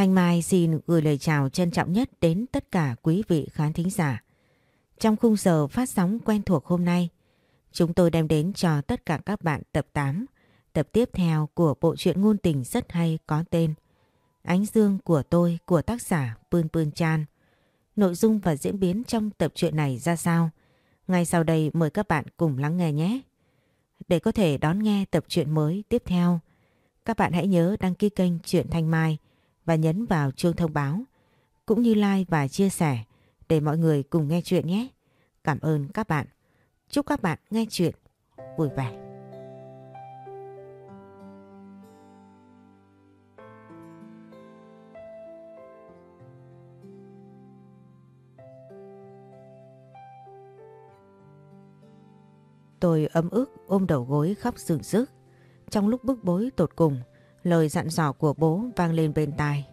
Thanh Mai xin gửi lời chào trân trọng nhất đến tất cả quý vị khán thính giả. Trong khung giờ phát sóng quen thuộc hôm nay, chúng tôi đem đến cho tất cả các bạn tập 8, tập tiếp theo của bộ truyện ngôn tình rất hay có tên Ánh Dương của tôi của tác giả Pươn Pươn Chan. Nội dung và diễn biến trong tập truyện này ra sao? Ngay sau đây mời các bạn cùng lắng nghe nhé. Để có thể đón nghe tập truyện mới tiếp theo, các bạn hãy nhớ đăng ký kênh Truyện Thanh Mai và nhấn vào chuông thông báo, cũng như like và chia sẻ để mọi người cùng nghe chuyện nhé. Cảm ơn các bạn. Chúc các bạn nghe chuyện vui vẻ. Tôi ấm ức ôm đầu gối khóc sừng sức Trong lúc bức bối tột cùng, lời dặn dò của bố vang lên bên tai.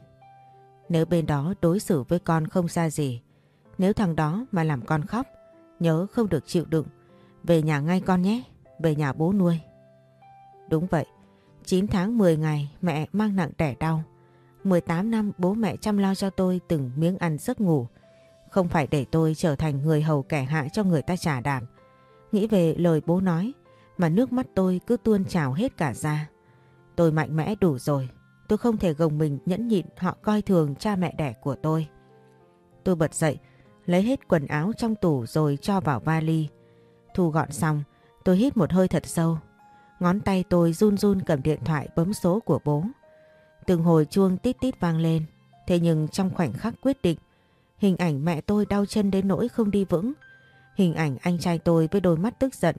Nếu bên đó đối xử với con không ra gì, nếu thằng đó mà làm con khóc, nhớ không được chịu đựng, về nhà ngay con nhé, về nhà bố nuôi. Đúng vậy, 9 tháng 10 ngày mẹ mang nặng đẻ đau. 18 năm bố mẹ chăm lo cho tôi từng miếng ăn giấc ngủ. Không phải để tôi trở thành người hầu kẻ hạ cho người ta trả đàm. Nghĩ về lời bố nói mà nước mắt tôi cứ tuôn trào hết cả ra. Tôi mạnh mẽ đủ rồi. Tôi không thể gồng mình nhẫn nhịn họ coi thường cha mẹ đẻ của tôi. Tôi bật dậy, lấy hết quần áo trong tủ rồi cho vào vali. Thu gọn xong, tôi hít một hơi thật sâu. Ngón tay tôi run run cầm điện thoại bấm số của bố. Từng hồi chuông tít tít vang lên. Thế nhưng trong khoảnh khắc quyết định, hình ảnh mẹ tôi đau chân đến nỗi không đi vững. Hình ảnh anh trai tôi với đôi mắt tức giận.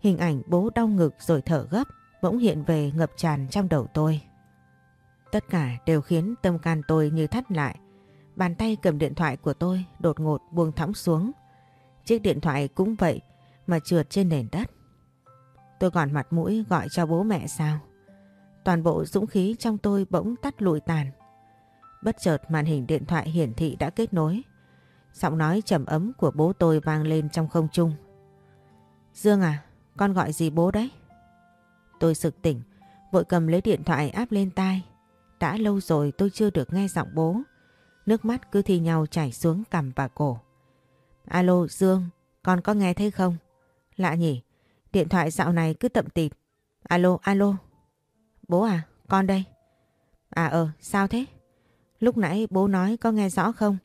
Hình ảnh bố đau ngực rồi thở gấp bỗng hiện về ngập tràn trong đầu tôi. Tất cả đều khiến tâm can tôi như thắt lại. Bàn tay cầm điện thoại của tôi đột ngột buông thõng xuống. Chiếc điện thoại cũng vậy mà trượt trên nền đất. Tôi còn mặt mũi gọi cho bố mẹ sao? Toàn bộ dũng khí trong tôi bỗng tắt lụi tàn. Bất chợt màn hình điện thoại hiển thị đã kết nối. Giọng nói trầm ấm của bố tôi vang lên trong không trung. Dương à, con gọi gì bố đấy? Tôi sực tỉnh, vội cầm lấy điện thoại áp lên tai. Đã lâu rồi tôi chưa được nghe giọng bố. Nước mắt cứ thi nhau chảy xuống cằm và cổ. Alo Dương, con có nghe thấy không? Lạ nhỉ, điện thoại dạo này cứ tậm tịt. Alo, alo. Bố à, con đây. À ờ, sao thế? Lúc nãy bố nói có nghe rõ không?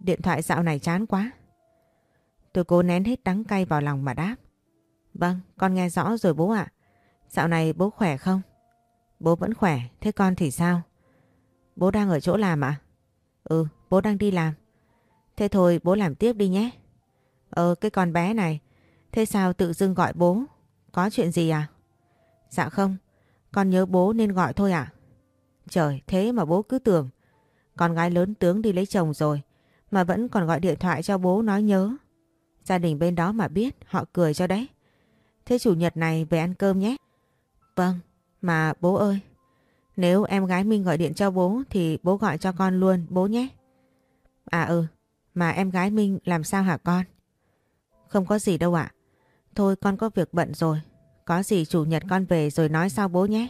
Điện thoại dạo này chán quá. Tôi cố nén hết đắng cay vào lòng mà đáp. Vâng, con nghe rõ rồi bố ạ. Dạo này bố khỏe không? Bố vẫn khỏe, thế con thì sao? Bố đang ở chỗ làm ạ? Ừ, bố đang đi làm. Thế thôi bố làm tiếp đi nhé. Ờ, cái con bé này, thế sao tự dưng gọi bố? Có chuyện gì à? Dạ không, con nhớ bố nên gọi thôi ạ. Trời, thế mà bố cứ tưởng. Con gái lớn tướng đi lấy chồng rồi, mà vẫn còn gọi điện thoại cho bố nói nhớ. Gia đình bên đó mà biết, họ cười cho đấy. Thế chủ nhật này về ăn cơm nhé. Vâng, mà bố ơi, nếu em gái Minh gọi điện cho bố thì bố gọi cho con luôn bố nhé. À ừ, mà em gái Minh làm sao hả con? Không có gì đâu ạ. Thôi con có việc bận rồi. Có gì chủ nhật con về rồi nói sau bố nhé.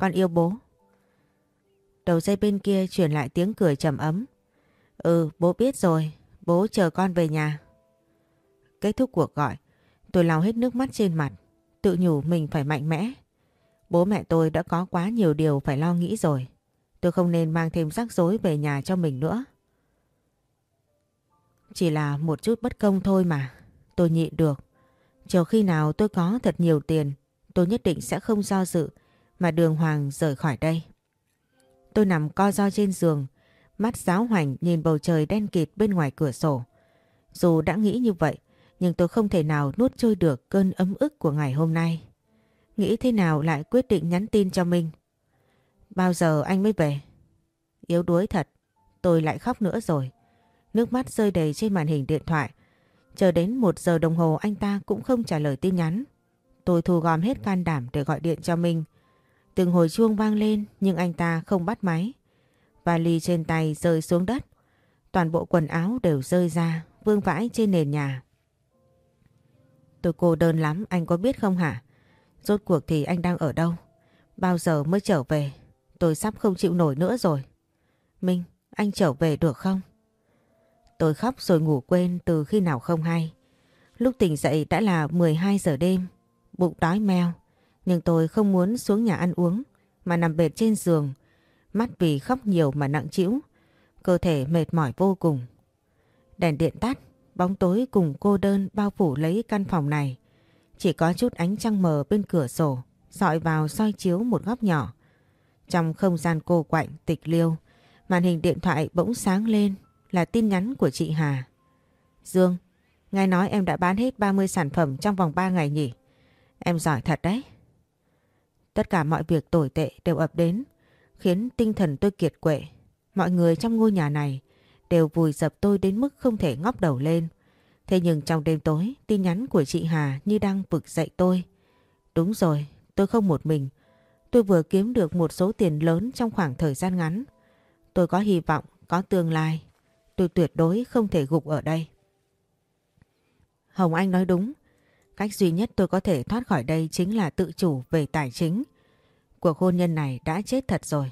Con yêu bố. Đầu dây bên kia truyền lại tiếng cười trầm ấm. Ừ, bố biết rồi. Bố chờ con về nhà. Kết thúc cuộc gọi, tôi lau hết nước mắt trên mặt. Tự nhủ mình phải mạnh mẽ. Bố mẹ tôi đã có quá nhiều điều phải lo nghĩ rồi. Tôi không nên mang thêm rắc rối về nhà cho mình nữa. Chỉ là một chút bất công thôi mà. Tôi nhịn được. Chờ khi nào tôi có thật nhiều tiền, tôi nhất định sẽ không do dự mà đường hoàng rời khỏi đây. Tôi nằm co ro trên giường, mắt giáo hoành nhìn bầu trời đen kịt bên ngoài cửa sổ. Dù đã nghĩ như vậy, nhưng tôi không thể nào nuốt trôi được cơn ấm ức của ngày hôm nay. Nghĩ thế nào lại quyết định nhắn tin cho mình. Bao giờ anh mới về? Yếu đuối thật, tôi lại khóc nữa rồi. Nước mắt rơi đầy trên màn hình điện thoại. Chờ đến một giờ đồng hồ anh ta cũng không trả lời tin nhắn. Tôi thu gom hết can đảm để gọi điện cho mình. Từng hồi chuông vang lên nhưng anh ta không bắt máy. Vali trên tay rơi xuống đất. Toàn bộ quần áo đều rơi ra, vương vãi trên nền nhà. Tôi cô đơn lắm, anh có biết không hả? Rốt cuộc thì anh đang ở đâu? Bao giờ mới trở về? Tôi sắp không chịu nổi nữa rồi. Minh, anh trở về được không? Tôi khóc rồi ngủ quên từ khi nào không hay. Lúc tỉnh dậy đã là 12 giờ đêm, bụng đói meo. Nhưng tôi không muốn xuống nhà ăn uống mà nằm bệt trên giường. Mắt vì khóc nhiều mà nặng trĩu, cơ thể mệt mỏi vô cùng. Đèn điện tắt, bóng tối cùng cô đơn bao phủ lấy căn phòng này. Chỉ có chút ánh trăng mờ bên cửa sổ, dọi vào soi chiếu một góc nhỏ. Trong không gian cô quạnh, tịch liêu, màn hình điện thoại bỗng sáng lên là tin nhắn của chị Hà. Dương, nghe nói em đã bán hết 30 sản phẩm trong vòng 3 ngày nhỉ? Em giỏi thật đấy. Tất cả mọi việc tồi tệ đều ập đến, khiến tinh thần tôi kiệt quệ. Mọi người trong ngôi nhà này đều vùi dập tôi đến mức không thể ngóc đầu lên. Thế nhưng trong đêm tối, tin nhắn của chị Hà như đang vực dậy tôi. Đúng rồi, tôi không một mình. Tôi vừa kiếm được một số tiền lớn trong khoảng thời gian ngắn. Tôi có hy vọng, có tương lai. Tôi tuyệt đối không thể gục ở đây. Hồng Anh nói đúng. Cách duy nhất tôi có thể thoát khỏi đây chính là tự chủ về tài chính. Cuộc hôn nhân này đã chết thật rồi.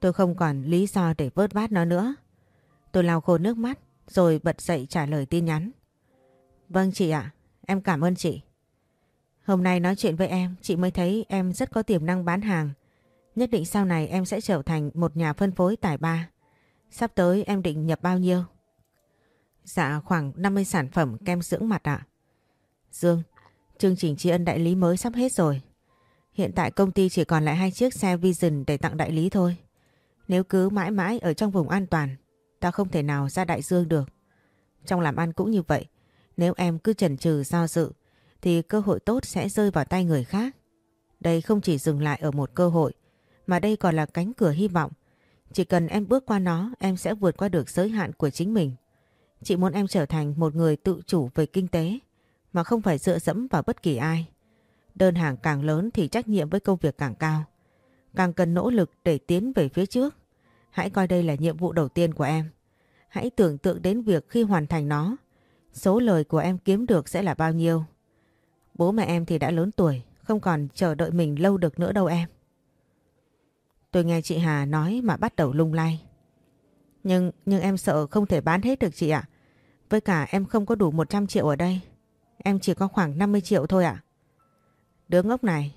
Tôi không còn lý do để vớt vát nó nữa. Tôi lau khô nước mắt rồi bật dậy trả lời tin nhắn. Vâng chị ạ, em cảm ơn chị. Hôm nay nói chuyện với em, chị mới thấy em rất có tiềm năng bán hàng. Nhất định sau này em sẽ trở thành một nhà phân phối tài ba. Sắp tới em định nhập bao nhiêu? Dạ khoảng 50 sản phẩm kem dưỡng mặt ạ. Dương, chương trình tri ân đại lý mới sắp hết rồi. Hiện tại công ty chỉ còn lại hai chiếc xe Vision để tặng đại lý thôi. Nếu cứ mãi mãi ở trong vùng an toàn, ta không thể nào ra đại dương được. Trong làm ăn cũng như vậy, nếu em cứ chần chừ do dự, thì cơ hội tốt sẽ rơi vào tay người khác. Đây không chỉ dừng lại ở một cơ hội, mà đây còn là cánh cửa hy vọng. Chỉ cần em bước qua nó, em sẽ vượt qua được giới hạn của chính mình. Chị muốn em trở thành một người tự chủ về kinh tế, mà không phải dựa dẫm vào bất kỳ ai. Đơn hàng càng lớn thì trách nhiệm với công việc càng cao. Càng cần nỗ lực để tiến về phía trước. Hãy coi đây là nhiệm vụ đầu tiên của em. Hãy tưởng tượng đến việc khi hoàn thành nó, số lời của em kiếm được sẽ là bao nhiêu. Bố mẹ em thì đã lớn tuổi, không còn chờ đợi mình lâu được nữa đâu em. Tôi nghe chị Hà nói mà bắt đầu lung lay. Nhưng nhưng em sợ không thể bán hết được chị ạ. Với cả em không có đủ 100 triệu ở đây. Em chỉ có khoảng 50 triệu thôi ạ. Đứa ngốc này,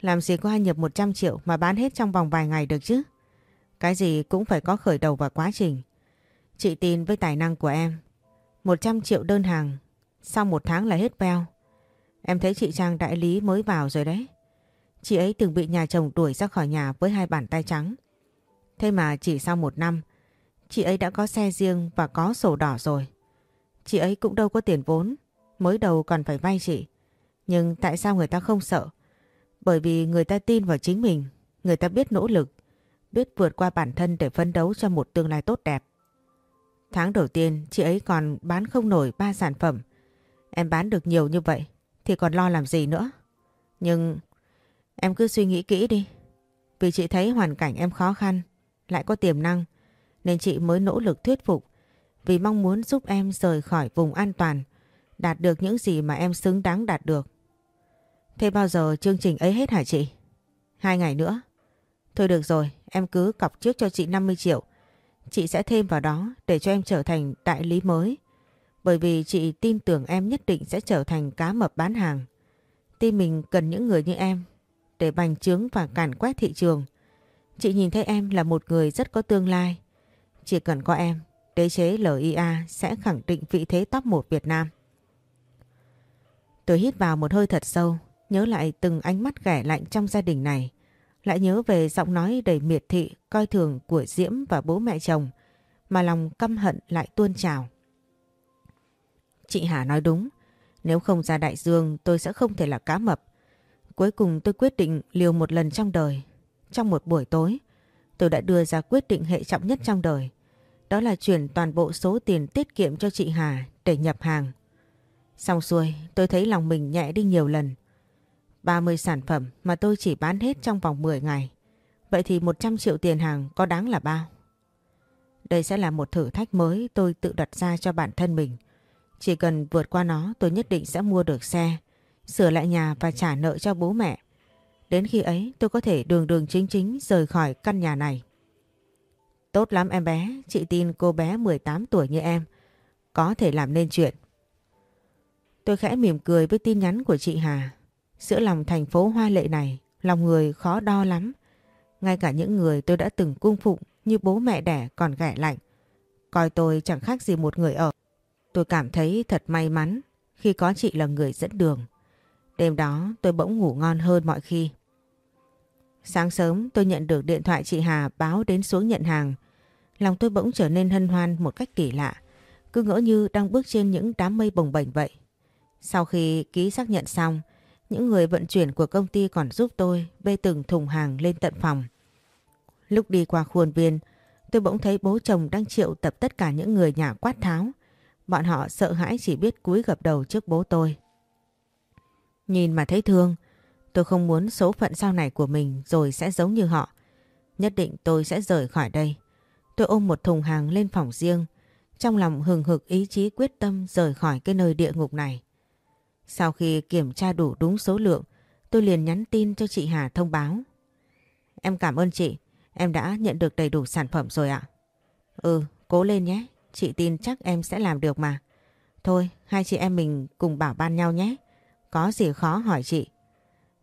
làm gì có ai nhập 100 triệu mà bán hết trong vòng vài ngày được chứ? Cái gì cũng phải có khởi đầu và quá trình. Chị tin với tài năng của em. 100 triệu đơn hàng, sau một tháng là hết veo. Em thấy chị Trang đại lý mới vào rồi đấy. Chị ấy từng bị nhà chồng đuổi ra khỏi nhà với hai bàn tay trắng. Thế mà chỉ sau một năm, chị ấy đã có xe riêng và có sổ đỏ rồi. Chị ấy cũng đâu có tiền vốn, mới đầu còn phải vay chị. Nhưng tại sao người ta không sợ? Bởi vì người ta tin vào chính mình, người ta biết nỗ lực, biết vượt qua bản thân để phấn đấu cho một tương lai tốt đẹp. Tháng đầu tiên chị ấy còn bán không nổi ba sản phẩm. Em bán được nhiều như vậy thì còn lo làm gì nữa. Nhưng em cứ suy nghĩ kỹ đi. Vì chị thấy hoàn cảnh em khó khăn, lại có tiềm năng nên chị mới nỗ lực thuyết phục vì mong muốn giúp em rời khỏi vùng an toàn, đạt được những gì mà em xứng đáng đạt được. Thế bao giờ chương trình ấy hết hả chị? Hai ngày nữa. Thôi được rồi, em cứ cọc trước cho chị 50 triệu. Chị sẽ thêm vào đó để cho em trở thành đại lý mới. Bởi vì chị tin tưởng em nhất định sẽ trở thành cá mập bán hàng. Tim mình cần những người như em để bành trướng và càn quét thị trường. Chị nhìn thấy em là một người rất có tương lai. Chỉ cần có em, đế chế LIA sẽ khẳng định vị thế top 1 Việt Nam. Tôi hít vào một hơi thật sâu, nhớ lại từng ánh mắt ghẻ lạnh trong gia đình này. Lại nhớ về giọng nói đầy miệt thị, coi thường của Diễm và bố mẹ chồng, mà lòng căm hận lại tuôn trào. Chị Hà nói đúng, nếu không ra đại dương tôi sẽ không thể là cá mập. Cuối cùng tôi quyết định liều một lần trong đời. Trong một buổi tối, tôi đã đưa ra quyết định hệ trọng nhất trong đời. Đó là chuyển toàn bộ số tiền tiết kiệm cho chị Hà để nhập hàng. Xong xuôi, tôi thấy lòng mình nhẹ đi nhiều lần. 30 sản phẩm mà tôi chỉ bán hết trong vòng 10 ngày. Vậy thì 100 triệu tiền hàng có đáng là bao? Đây sẽ là một thử thách mới tôi tự đặt ra cho bản thân mình. Chỉ cần vượt qua nó tôi nhất định sẽ mua được xe, sửa lại nhà và trả nợ cho bố mẹ. Đến khi ấy tôi có thể đường đường chính chính rời khỏi căn nhà này. Tốt lắm em bé, chị tin cô bé 18 tuổi như em có thể làm nên chuyện. Tôi khẽ mỉm cười với tin nhắn của chị Hà. Giữa lòng thành phố hoa lệ này, lòng người khó đo lắm. Ngay cả những người tôi đã từng cung phụng như bố mẹ đẻ còn ghẻ lạnh. Coi tôi chẳng khác gì một người ở. Tôi cảm thấy thật may mắn khi có chị là người dẫn đường. Đêm đó tôi bỗng ngủ ngon hơn mọi khi. Sáng sớm tôi nhận được điện thoại chị Hà báo đến xuống nhận hàng. Lòng tôi bỗng trở nên hân hoan một cách kỳ lạ. Cứ ngỡ như đang bước trên những đám mây bồng bềnh vậy. Sau khi ký xác nhận xong, những người vận chuyển của công ty còn giúp tôi bê từng thùng hàng lên tận phòng. Lúc đi qua khuôn viên, tôi bỗng thấy bố chồng đang triệu tập tất cả những người nhà quát tháo. Bọn họ sợ hãi chỉ biết cúi gập đầu trước bố tôi. Nhìn mà thấy thương, tôi không muốn số phận sau này của mình rồi sẽ giống như họ. Nhất định tôi sẽ rời khỏi đây. Tôi ôm một thùng hàng lên phòng riêng, trong lòng hừng hực ý chí quyết tâm rời khỏi cái nơi địa ngục này. Sau khi kiểm tra đủ đúng số lượng, tôi liền nhắn tin cho chị Hà thông báo. Em cảm ơn chị, em đã nhận được đầy đủ sản phẩm rồi ạ. Ừ, cố lên nhé, chị tin chắc em sẽ làm được mà. Thôi, hai chị em mình cùng bảo ban nhau nhé. Có gì khó hỏi chị.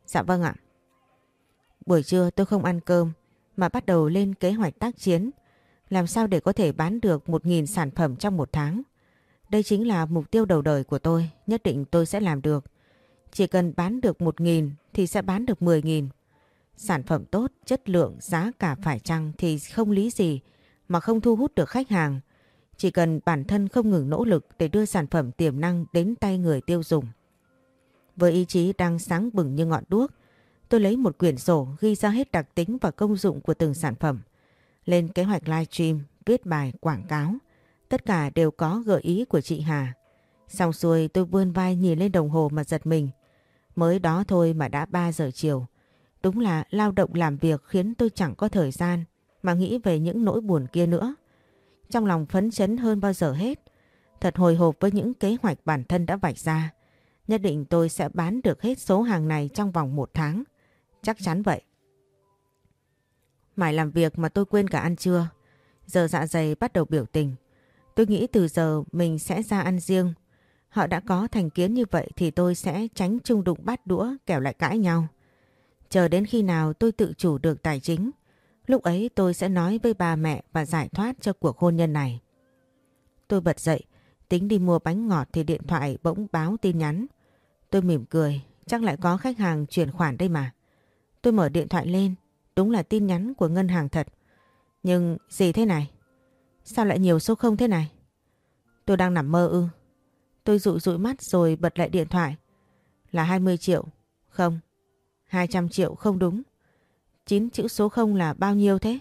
Dạ vâng ạ. Buổi trưa tôi không ăn cơm mà bắt đầu lên kế hoạch tác chiến. Làm sao để có thể bán được 1.000 sản phẩm trong một tháng. Đây chính là mục tiêu đầu đời của tôi, nhất định tôi sẽ làm được. Chỉ cần bán được 1.000 thì sẽ bán được 10.000. Sản phẩm tốt, chất lượng, giá cả phải chăng thì không lý gì mà không thu hút được khách hàng. Chỉ cần bản thân không ngừng nỗ lực để đưa sản phẩm tiềm năng đến tay người tiêu dùng. Với ý chí đang sáng bừng như ngọn đuốc, tôi lấy một quyển sổ ghi ra hết đặc tính và công dụng của từng sản phẩm. Lên kế hoạch live stream viết bài quảng cáo. Tất cả đều có gợi ý của chị Hà. Xong xuôi tôi vươn vai nhìn lên đồng hồ mà giật mình. Mới đó thôi mà đã 3 giờ chiều. Đúng là lao động làm việc khiến tôi chẳng có thời gian mà nghĩ về những nỗi buồn kia nữa. Trong lòng phấn chấn hơn bao giờ hết. Thật hồi hộp với những kế hoạch bản thân đã vạch ra. Nhất định tôi sẽ bán được hết số hàng này trong vòng một tháng. Chắc chắn vậy. Mãi làm việc mà tôi quên cả ăn trưa. Giờ dạ dày bắt đầu biểu tình. Tôi nghĩ từ giờ mình sẽ ra ăn riêng. Họ đã có thành kiến như vậy thì tôi sẽ tránh chung đụng bát đũa kẻo lại cãi nhau. Chờ đến khi nào tôi tự chủ được tài chính, lúc ấy tôi sẽ nói với bà mẹ và giải thoát cho cuộc hôn nhân này. Tôi bật dậy, tính đi mua bánh ngọt thì điện thoại bỗng báo tin nhắn. Tôi mỉm cười, chắc lại có khách hàng chuyển khoản đây mà. Tôi mở điện thoại lên, đúng là tin nhắn của ngân hàng thật. Nhưng gì thế này? Sao lại nhiều số không thế này? Tôi đang nằm mơ ư. Tôi dụi dụi mắt rồi bật lại điện thoại. Là 20 triệu. Không. 200 triệu không đúng. 9 chữ số không là bao nhiêu thế?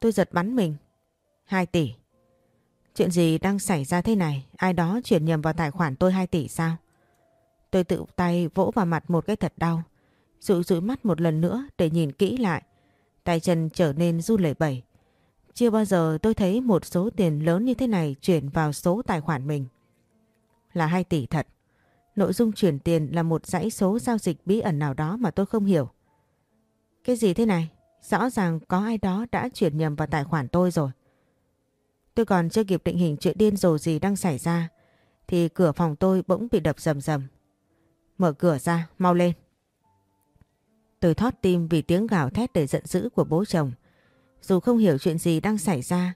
Tôi giật bắn mình. 2 tỷ. Chuyện gì đang xảy ra thế này? Ai đó chuyển nhầm vào tài khoản tôi 2 tỷ sao? Tôi tự tay vỗ vào mặt một cái thật đau. Dụi dụi mắt một lần nữa để nhìn kỹ lại. Tay chân trở nên run lẩy bẩy. Chưa bao giờ tôi thấy một số tiền lớn như thế này chuyển vào số tài khoản mình. Là 2 tỷ thật. Nội dung chuyển tiền là một dãy số giao dịch bí ẩn nào đó mà tôi không hiểu. Cái gì thế này? Rõ ràng có ai đó đã chuyển nhầm vào tài khoản tôi rồi. Tôi còn chưa kịp định hình chuyện điên rồ gì đang xảy ra thì cửa phòng tôi bỗng bị đập rầm rầm. Mở cửa ra, mau lên. Tôi thót tim vì tiếng gào thét đầy giận dữ của bố chồng. Dù không hiểu chuyện gì đang xảy ra,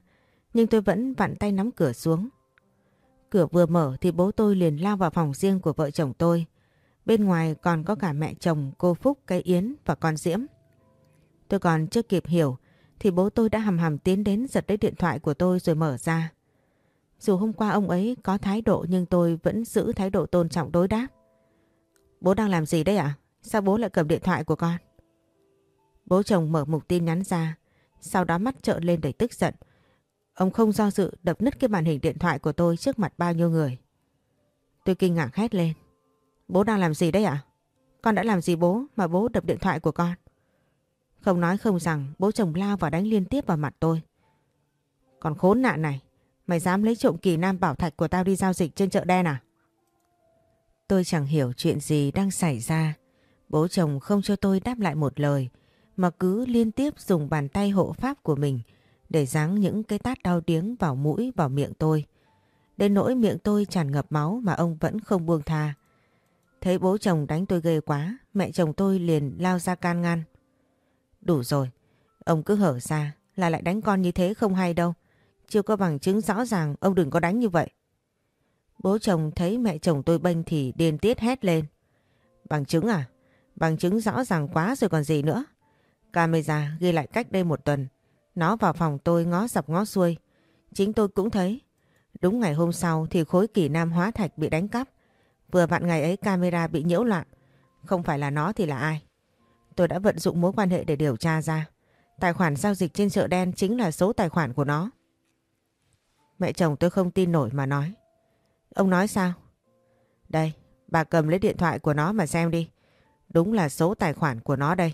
nhưng tôi vẫn vặn tay nắm cửa xuống. Cửa vừa mở thì bố tôi liền lao vào phòng riêng của vợ chồng tôi. Bên ngoài còn có cả mẹ chồng, cô Phúc, cây Yến và con Diễm. Tôi còn chưa kịp hiểu thì bố tôi đã hầm hầm tiến đến giật lấy điện thoại của tôi rồi mở ra. Dù hôm qua ông ấy có thái độ nhưng tôi vẫn giữ thái độ tôn trọng đối đáp. Bố đang làm gì đấy ạ? Sao bố lại cầm điện thoại của con? Bố chồng mở mục tin nhắn ra, sau đó mắt trợn lên đầy tức giận. Ông không do dự đập nứt cái màn hình điện thoại của tôi trước mặt bao nhiêu người. Tôi kinh ngạc hét lên. Bố đang làm gì đấy ạ? Con đã làm gì bố mà bố đập điện thoại của con? Không nói không rằng bố chồng lao vào đánh liên tiếp vào mặt tôi. Còn khốn nạn này, mày dám lấy trộm kỳ nam bảo thạch của tao đi giao dịch trên chợ đen à? Tôi chẳng hiểu chuyện gì đang xảy ra. Bố chồng không cho tôi đáp lại một lời, mà cứ liên tiếp dùng bàn tay hộ pháp của mình để giáng những cái tát đau điếng vào mũi vào miệng tôi. Đến nỗi miệng tôi tràn ngập máu mà ông vẫn không buông tha. Thấy bố chồng đánh tôi ghê quá, mẹ chồng tôi liền lao ra can ngăn. Đủ rồi, ông cứ hở ra là lại đánh con như thế không hay đâu. Chưa có bằng chứng rõ ràng ông đừng có đánh như vậy. Bố chồng thấy mẹ chồng tôi bênh thì điên tiết hét lên. Bằng chứng à? Bằng chứng rõ ràng quá rồi còn gì nữa. Camera ghi lại cách đây một tuần. Nó vào phòng tôi ngó dọc ngó xuôi. Chính tôi cũng thấy. Đúng ngày hôm sau thì khối kỷ nam hóa thạch bị đánh cắp. Vừa vặn ngày ấy camera bị nhiễu loạn. Không phải là nó thì là ai? Tôi đã vận dụng mối quan hệ để điều tra ra. Tài khoản giao dịch trên chợ đen chính là số tài khoản của nó. Mẹ chồng tôi không tin nổi mà nói. Ông nói sao? Đây, bà cầm lấy điện thoại của nó mà xem đi. Đúng là số tài khoản của nó đây.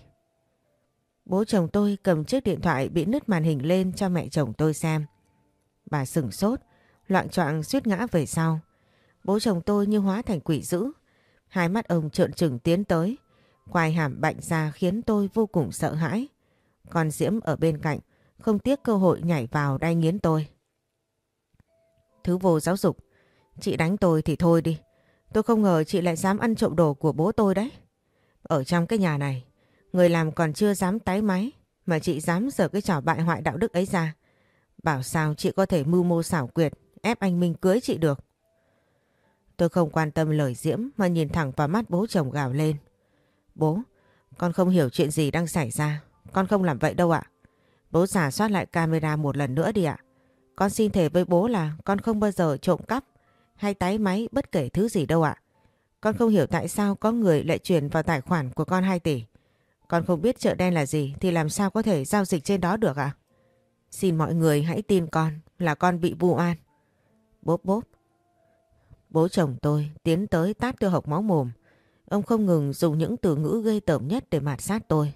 Bố chồng tôi cầm chiếc điện thoại bị nứt màn hình lên cho mẹ chồng tôi xem. Bà sửng sốt, loạn choạng suýt ngã về sau. Bố chồng tôi như hóa thành quỷ dữ. Hai mắt ông trợn trừng tiến tới. Quai hàm bạnh ra khiến tôi vô cùng sợ hãi. Còn Diễm ở bên cạnh, không tiếc cơ hội nhảy vào đay nghiến tôi. Thứ vô giáo dục, chị đánh tôi thì thôi đi. Tôi không ngờ chị lại dám ăn trộm đồ của bố tôi đấy. Ở trong cái nhà này, người làm còn chưa dám tái máy, mà chị dám dở cái trò bại hoại đạo đức ấy ra. Bảo sao chị có thể mưu mô xảo quyệt, ép anh Minh cưới chị được. Tôi không quan tâm lời Diễm mà nhìn thẳng vào mắt bố chồng gào lên. Bố, con không hiểu chuyện gì đang xảy ra. Con không làm vậy đâu ạ. Bố giả soát lại camera một lần nữa đi ạ. Con xin thề với bố là con không bao giờ trộm cắp hay tái máy bất kể thứ gì đâu ạ. Con không hiểu tại sao có người lại chuyển vào tài khoản của con 2 tỷ. Con không biết chợ đen là gì thì làm sao có thể giao dịch trên đó được ạ? Xin mọi người hãy tin con là con bị vu oan. Bốp bốp. Bố chồng tôi tiến tới tát tôi hộc máu mồm. Ông không ngừng dùng những từ ngữ gây tởm nhất để mạt sát tôi.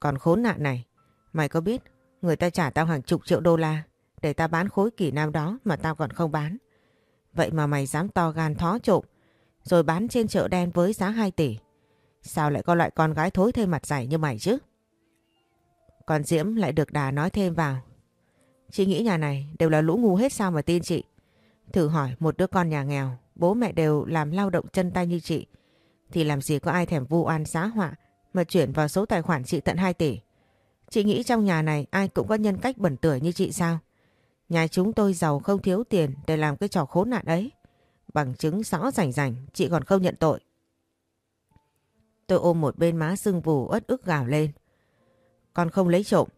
Còn khốn nạn này, mày có biết người ta trả tao hàng chục triệu đô la để tao bán khối kỷ nam đó mà tao còn không bán. Vậy mà mày dám to gan thó trộm rồi bán trên chợ đen với giá 2 tỷ. Sao lại có loại con gái thối thêm mặt dày như mày chứ? Còn Diễm lại được đà nói thêm vào. Chị nghĩ nhà này đều là lũ ngu hết sao mà tin chị. Thử hỏi một đứa con nhà nghèo, bố mẹ đều làm lao động chân tay như chị. Thì làm gì có ai thèm vu oan giá họa mà chuyển vào số tài khoản chị tận 2 tỷ. Chị nghĩ trong nhà này ai cũng có nhân cách bẩn tưởi như chị sao? Nhà chúng tôi giàu không thiếu tiền để làm cái trò khốn nạn ấy. Bằng chứng rõ rành rành, chị còn không nhận tội. Tôi ôm một bên má sưng vù ớt ức gào lên. Con không lấy trộm.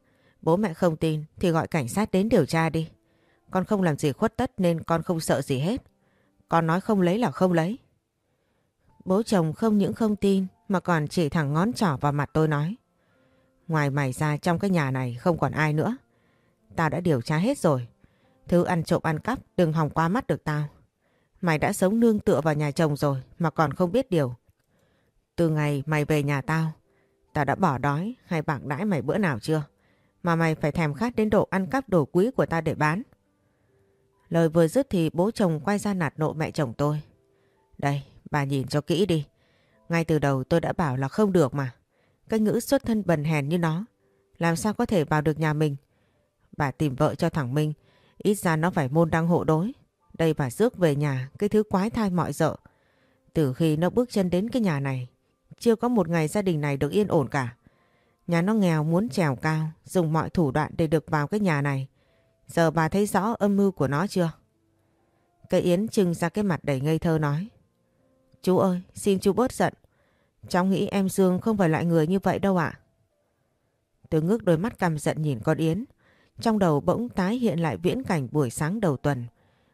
Bố mẹ không tin thì gọi cảnh sát đến điều tra đi. Con không làm gì khuất tất nên con không sợ gì hết. Con nói không lấy là không lấy. Bố chồng không những không tin mà còn chỉ thẳng ngón trỏ vào mặt tôi nói. Ngoài mày ra trong cái nhà này không còn ai nữa. Tao đã điều tra hết rồi. Thứ ăn trộm ăn cắp đừng hòng qua mắt được tao. Mày đã sống nương tựa vào nhà chồng rồi mà còn không biết điều. Từ ngày mày về nhà tao, tao đã bỏ đói hay bạc đãi mày bữa nào chưa? Mà mày phải thèm khát đến độ ăn cắp đồ quý của tao để bán. Lời vừa dứt thì bố chồng quay ra nạt nộ mẹ chồng tôi. Đây, bà nhìn cho kỹ đi. Ngay từ đầu tôi đã bảo là không được mà. Cái ngữ xuất thân bần hèn như nó. Làm sao có thể vào được nhà mình? Bà tìm vợ cho thằng Minh. Ít ra nó phải môn đăng hộ đối. Đây bà rước về nhà cái thứ quái thai mọi dợ. Từ khi nó bước chân đến cái nhà này, chưa có một ngày gia đình này được yên ổn cả. Nhà nó nghèo muốn trèo cao, dùng mọi thủ đoạn để được vào cái nhà này. Giờ bà thấy rõ âm mưu của nó chưa? Cây Yến trưng ra cái mặt đầy ngây thơ nói. Chú ơi, xin chú bớt giận. Cháu nghĩ em Dương không phải loại người như vậy đâu ạ. Tôi ngước đôi mắt căm giận nhìn con Yến. Trong đầu bỗng tái hiện lại viễn cảnh buổi sáng đầu tuần.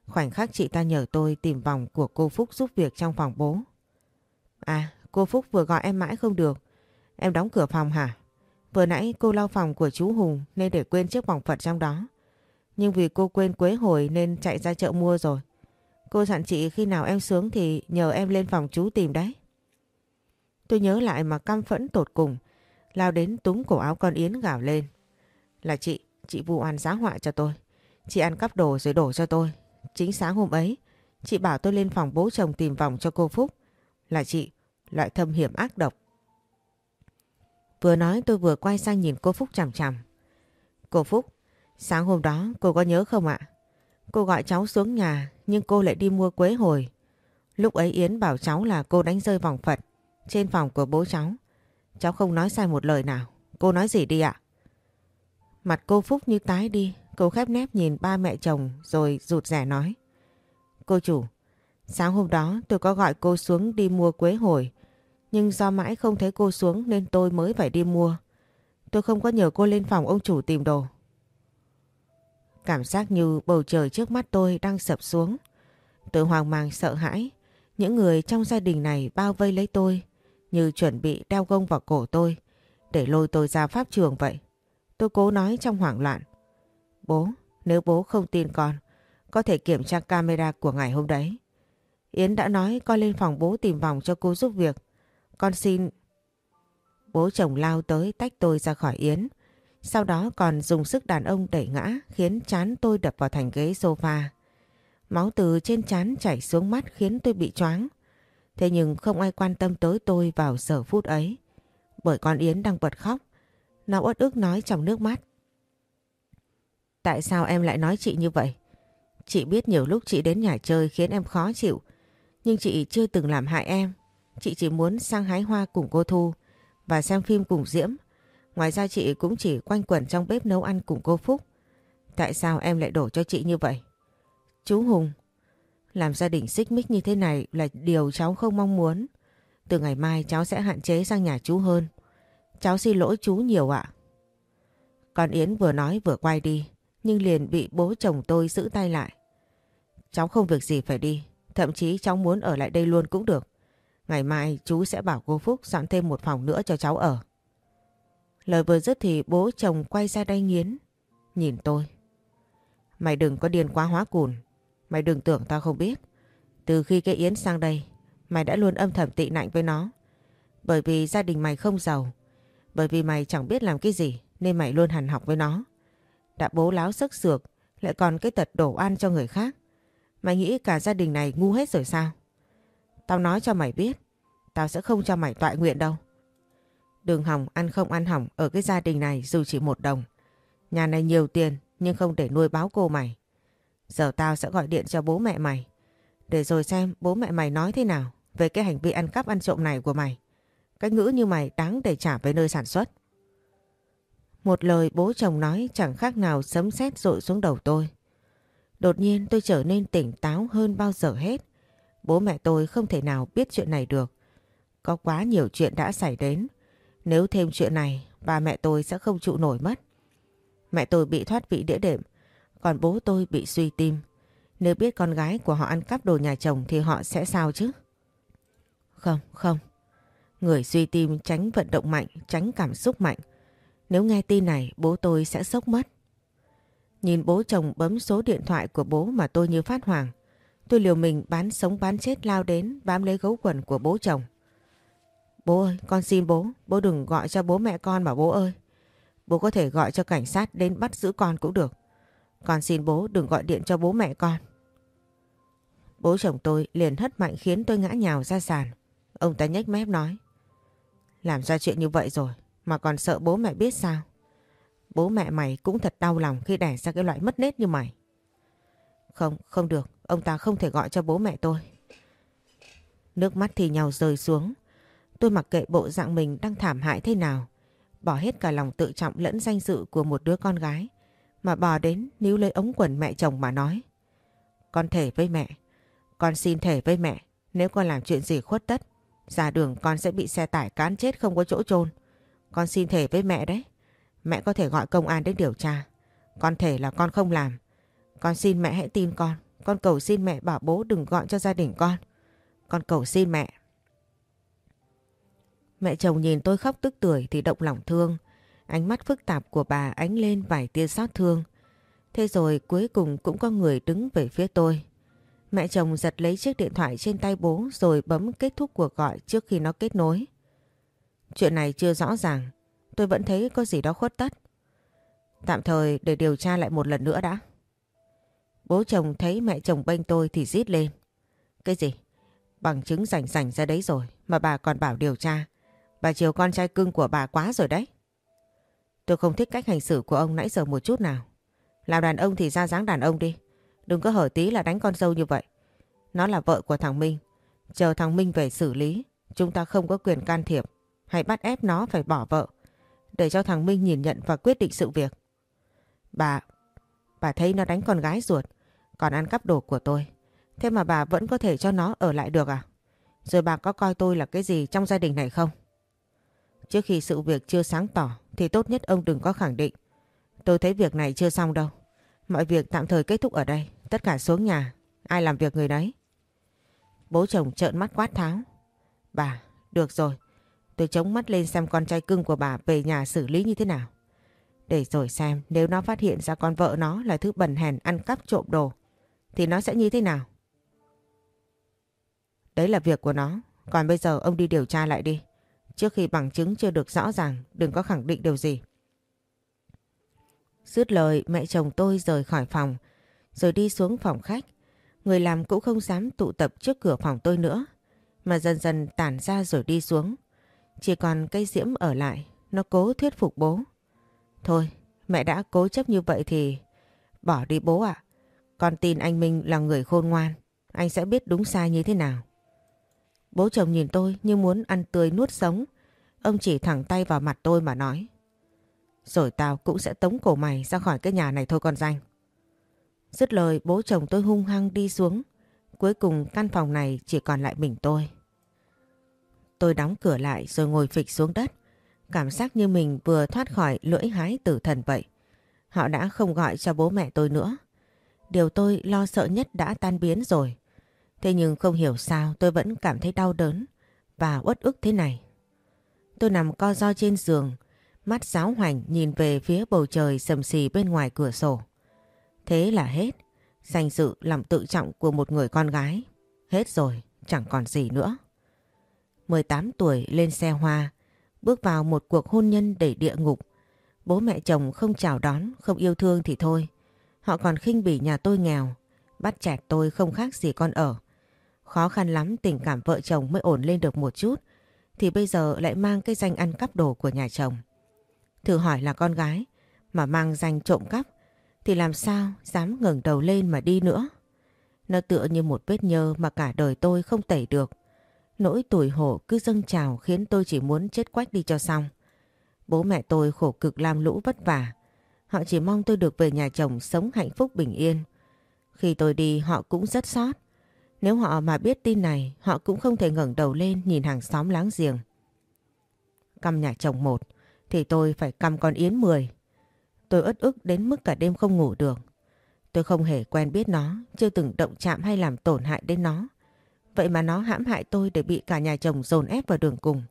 Khoảnh khắc chị ta nhờ tôi tìm vòng của cô Phúc giúp việc trong phòng bố. À, cô Phúc vừa gọi em mãi không được. Em đóng cửa phòng hả? Vừa nãy cô lau phòng của chú Hùng nên để quên chiếc vòng Phật trong đó. Nhưng vì cô quên quế hồi nên chạy ra chợ mua rồi. Cô dặn chị khi nào em sướng thì nhờ em lên phòng chú tìm đấy. Tôi nhớ lại mà căm phẫn tột cùng, lao đến túm cổ áo con Yến gào lên. Là chị, chị vụ oan giá họa cho tôi. Chị ăn cắp đồ rồi đổ cho tôi. Chính sáng hôm ấy, chị bảo tôi lên phòng bố chồng tìm vòng cho cô Phúc. Là chị, loại thâm hiểm ác độc. Vừa nói tôi vừa quay sang nhìn cô Phúc chằm chằm. Cô Phúc, Sáng hôm đó cô có nhớ không ạ? Cô gọi cháu xuống nhà nhưng cô lại đi mua quế hồi. Lúc ấy Yến bảo cháu là cô đánh rơi vòng Phật trên phòng của bố cháu. Cháu không nói sai một lời nào. Cô nói gì đi ạ? Mặt cô Phúc như tái đi. Cô khép nép nhìn ba mẹ chồng rồi rụt rẻ nói. Cô chủ, sáng hôm đó tôi có gọi cô xuống đi mua quế hồi. Nhưng do mãi không thấy cô xuống nên tôi mới phải đi mua. Tôi không có nhờ cô lên phòng ông chủ tìm đồ. Cảm giác như bầu trời trước mắt tôi đang sập xuống. Tôi hoang mang sợ hãi. Những người trong gia đình này bao vây lấy tôi như chuẩn bị đeo gông vào cổ tôi để lôi tôi ra pháp trường vậy. Tôi cố nói trong hoảng loạn. Bố, nếu bố không tin con, có thể kiểm tra camera của ngày hôm đấy. Yến đã nói con lên phòng bố tìm vòng cho cô giúp việc. Con xin... Bố chồng lao tới tách tôi ra khỏi Yến. Sau đó còn dùng sức đàn ông đẩy ngã, khiến chán tôi đập vào thành ghế sofa. Máu từ trên chán chảy xuống mắt khiến tôi bị choáng. Thế nhưng không ai quan tâm tới tôi vào giờ phút ấy. Bởi con Yến đang bật khóc. Nó uất ức nói trong nước mắt. Tại sao em lại nói chị như vậy? Chị biết nhiều lúc chị đến nhà chơi khiến em khó chịu. Nhưng chị chưa từng làm hại em. Chị chỉ muốn sang hái hoa cùng cô Thu và xem phim cùng Diễm. Ngoài ra chị cũng chỉ quanh quẩn trong bếp nấu ăn cùng cô Phúc. Tại sao em lại đổ cho chị như vậy? Chú Hùng, làm gia đình xích mích như thế này là điều cháu không mong muốn. Từ ngày mai cháu sẽ hạn chế sang nhà chú hơn. Cháu xin lỗi chú nhiều ạ. Còn Yến vừa nói vừa quay đi, nhưng liền bị bố chồng tôi giữ tay lại. Cháu không việc gì phải đi, thậm chí cháu muốn ở lại đây luôn cũng được. Ngày mai chú sẽ bảo cô Phúc dọn thêm một phòng nữa cho cháu ở. Lời vừa dứt thì bố chồng quay ra đây nghiến, nhìn tôi. Mày đừng có điên quá hóa cùn, mày đừng tưởng tao không biết. Từ khi cái Yến sang đây, mày đã luôn âm thầm tị nạnh với nó. Bởi vì gia đình mày không giàu, bởi vì mày chẳng biết làm cái gì nên mày luôn hằn học với nó. Đã bố láo sức sược, lại còn cái tật đổ ăn cho người khác. Mày nghĩ cả gia đình này ngu hết rồi sao? Tao nói cho mày biết, tao sẽ không cho mày tọa nguyện đâu. Đường hỏng ăn không ăn hỏng ở cái gia đình này dù chỉ một đồng. Nhà này nhiều tiền nhưng không để nuôi báo cô mày. Giờ tao sẽ gọi điện cho bố mẹ mày. Để rồi xem bố mẹ mày nói thế nào về cái hành vi ăn cắp ăn trộm này của mày. Cái ngữ như mày đáng để trả về nơi sản xuất. Một lời bố chồng nói chẳng khác nào sấm sét rội xuống đầu tôi. Đột nhiên tôi trở nên tỉnh táo hơn bao giờ hết. Bố mẹ tôi không thể nào biết chuyện này được. Có quá nhiều chuyện đã xảy đến. Nếu thêm chuyện này, ba mẹ tôi sẽ không trụ nổi mất. Mẹ tôi bị thoát vị đĩa đệm, còn bố tôi bị suy tim. Nếu biết con gái của họ ăn cắp đồ nhà chồng thì họ sẽ sao chứ? Không, không. Người suy tim tránh vận động mạnh, tránh cảm xúc mạnh. Nếu nghe tin này bố tôi sẽ sốc mất. Nhìn bố chồng bấm số điện thoại của bố mà tôi như phát hoàng. Tôi liều mình bán sống bán chết lao đến bám lấy gấu quần của bố chồng. Bố ơi, con xin bố, bố đừng gọi cho bố mẹ con mà bố ơi. Bố có thể gọi cho cảnh sát đến bắt giữ con cũng được. Con xin bố đừng gọi điện cho bố mẹ con. Bố chồng tôi liền hất mạnh khiến tôi ngã nhào ra sàn. Ông ta nhếch mép nói. Làm ra chuyện như vậy rồi mà còn sợ bố mẹ biết sao? Bố mẹ mày cũng thật đau lòng khi đẻ ra cái loại mất nết như mày. Không, không được. Ông ta không thể gọi cho bố mẹ tôi. Nước mắt thì nhau rơi xuống. Tôi mặc kệ bộ dạng mình đang thảm hại thế nào. Bỏ hết cả lòng tự trọng lẫn danh dự của một đứa con gái. Mà bò đến níu lấy ống quần mẹ chồng mà nói. Con thể với mẹ. Con xin thể với mẹ. Nếu con làm chuyện gì khuất tất. Ra đường con sẽ bị xe tải cán chết không có chỗ chôn Con xin thể với mẹ đấy. Mẹ có thể gọi công an đến điều tra. Con thể là con không làm. Con xin mẹ hãy tin con. Con cầu xin mẹ bảo bố đừng gọi cho gia đình con. Con cầu xin mẹ. Mẹ chồng nhìn tôi khóc tức tuổi thì động lòng thương. Ánh mắt phức tạp của bà ánh lên vài tia xót thương. Thế rồi cuối cùng cũng có người đứng về phía tôi. Mẹ chồng giật lấy chiếc điện thoại trên tay bố rồi bấm kết thúc cuộc gọi trước khi nó kết nối. Chuyện này chưa rõ ràng. Tôi vẫn thấy có gì đó khuất tất. Tạm thời để điều tra lại một lần nữa đã. Bố chồng thấy mẹ chồng bênh tôi thì rít lên. Cái gì? Bằng chứng rảnh rảnh ra đấy rồi mà bà còn bảo điều tra. Bà chiều con trai cưng của bà quá rồi đấy. Tôi không thích cách hành xử của ông nãy giờ một chút nào. Làm đàn ông thì ra dáng đàn ông đi. Đừng có hở tí là đánh con dâu như vậy. Nó là vợ của thằng Minh. Chờ thằng Minh về xử lý. Chúng ta không có quyền can thiệp. hãy bắt ép nó phải bỏ vợ. Để cho thằng Minh nhìn nhận và quyết định sự việc. Bà, bà thấy nó đánh con gái ruột. Còn ăn cắp đồ của tôi. Thế mà bà vẫn có thể cho nó ở lại được à? Rồi bà có coi tôi là cái gì trong gia đình này không? Trước khi sự việc chưa sáng tỏ thì tốt nhất ông đừng có khẳng định. Tôi thấy việc này chưa xong đâu. Mọi việc tạm thời kết thúc ở đây. Tất cả xuống nhà. Ai làm việc người đấy. Bố chồng trợn mắt quát tháo. Bà, được rồi. Tôi chống mắt lên xem con trai cưng của bà về nhà xử lý như thế nào. Để rồi xem nếu nó phát hiện ra con vợ nó là thứ bẩn hèn ăn cắp trộm đồ. Thì nó sẽ như thế nào? Đấy là việc của nó. Còn bây giờ ông đi điều tra lại đi. Trước khi bằng chứng chưa được rõ ràng, đừng có khẳng định điều gì. Dứt lời mẹ chồng tôi rời khỏi phòng, rồi đi xuống phòng khách. Người làm cũng không dám tụ tập trước cửa phòng tôi nữa, mà dần dần tản ra rồi đi xuống. Chỉ còn cây diễm ở lại, nó cố thuyết phục bố. Thôi, mẹ đã cố chấp như vậy thì bỏ đi bố ạ. Con tin anh Minh là người khôn ngoan, anh sẽ biết đúng sai như thế nào. Bố chồng nhìn tôi như muốn ăn tươi nuốt sống. Ông chỉ thẳng tay vào mặt tôi mà nói. Rồi tao cũng sẽ tống cổ mày ra khỏi cái nhà này thôi con danh. Dứt lời bố chồng tôi hung hăng đi xuống. Cuối cùng căn phòng này chỉ còn lại mình tôi. Tôi đóng cửa lại rồi ngồi phịch xuống đất. Cảm giác như mình vừa thoát khỏi lưỡi hái tử thần vậy. Họ đã không gọi cho bố mẹ tôi nữa. Điều tôi lo sợ nhất đã tan biến rồi. Thế nhưng không hiểu sao tôi vẫn cảm thấy đau đớn và uất ức thế này. Tôi nằm co ro trên giường, mắt giáo hoành nhìn về phía bầu trời sầm xì bên ngoài cửa sổ. Thế là hết, danh dự lòng tự trọng của một người con gái. Hết rồi, chẳng còn gì nữa. 18 tuổi lên xe hoa, bước vào một cuộc hôn nhân đầy địa ngục. Bố mẹ chồng không chào đón, không yêu thương thì thôi. Họ còn khinh bỉ nhà tôi nghèo, bắt chẹt tôi không khác gì con ở. Khó khăn lắm tình cảm vợ chồng mới ổn lên được một chút thì bây giờ lại mang cái danh ăn cắp đồ của nhà chồng. Thử hỏi là con gái mà mang danh trộm cắp thì làm sao dám ngẩng đầu lên mà đi nữa. Nó tựa như một vết nhơ mà cả đời tôi không tẩy được. Nỗi tủi hổ cứ dâng trào khiến tôi chỉ muốn chết quách đi cho xong. Bố mẹ tôi khổ cực làm lũ vất vả. Họ chỉ mong tôi được về nhà chồng sống hạnh phúc bình yên. Khi tôi đi họ cũng rất sót. Nếu họ mà biết tin này, họ cũng không thể ngẩng đầu lên nhìn hàng xóm láng giềng. Căm nhà chồng một, thì tôi phải căm con Yến mười. Tôi ớt ức đến mức cả đêm không ngủ được. Tôi không hề quen biết nó, chưa từng động chạm hay làm tổn hại đến nó. Vậy mà nó hãm hại tôi để bị cả nhà chồng dồn ép vào đường cùng.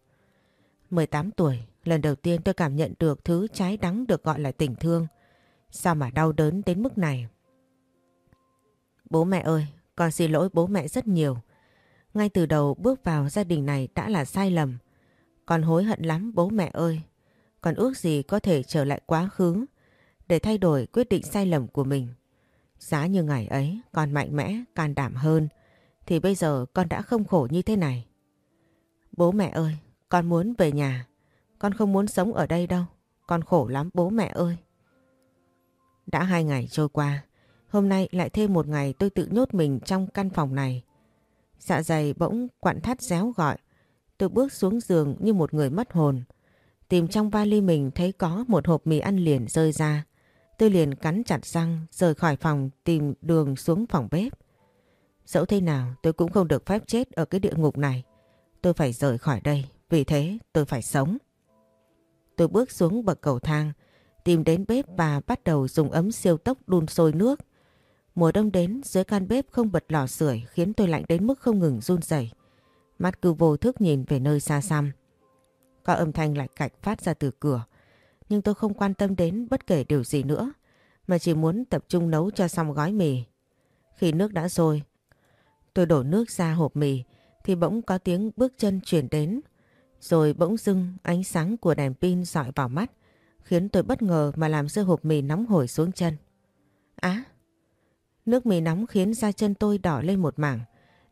18 tuổi, lần đầu tiên tôi cảm nhận được thứ trái đắng được gọi là tình thương. Sao mà đau đớn đến mức này? Bố mẹ ơi, con xin lỗi bố mẹ rất nhiều. Ngay từ đầu bước vào gia đình này đã là sai lầm. Con hối hận lắm bố mẹ ơi. Con ước gì có thể trở lại quá khứ để thay đổi quyết định sai lầm của mình. Giá như ngày ấy con mạnh mẽ, can đảm hơn thì bây giờ con đã không khổ như thế này. Bố mẹ ơi, con muốn về nhà. Con không muốn sống ở đây đâu. Con khổ lắm bố mẹ ơi. Đã hai ngày trôi qua, Hôm nay lại thêm một ngày tôi tự nhốt mình trong căn phòng này. Dạ dày bỗng quặn thắt réo gọi. Tôi bước xuống giường như một người mất hồn. Tìm trong vali mình thấy có một hộp mì ăn liền rơi ra. Tôi liền cắn chặt răng rời khỏi phòng tìm đường xuống phòng bếp. Dẫu thế nào tôi cũng không được phép chết ở cái địa ngục này. Tôi phải rời khỏi đây, vì thế tôi phải sống. Tôi bước xuống bậc cầu thang, tìm đến bếp và bắt đầu dùng ấm siêu tốc đun sôi nước. Mùa đông đến dưới can bếp không bật lò sưởi khiến tôi lạnh đến mức không ngừng run rẩy. Mắt cứ vô thức nhìn về nơi xa xăm. Có âm thanh lạch cạch phát ra từ cửa. Nhưng tôi không quan tâm đến bất kể điều gì nữa. Mà chỉ muốn tập trung nấu cho xong gói mì. Khi nước đã sôi, tôi đổ nước ra hộp mì thì bỗng có tiếng bước chân chuyển đến. Rồi bỗng dưng ánh sáng của đèn pin dọi vào mắt khiến tôi bất ngờ mà làm rơi hộp mì nóng hổi xuống chân. Á! Nước mì nóng khiến da chân tôi đỏ lên một mảng,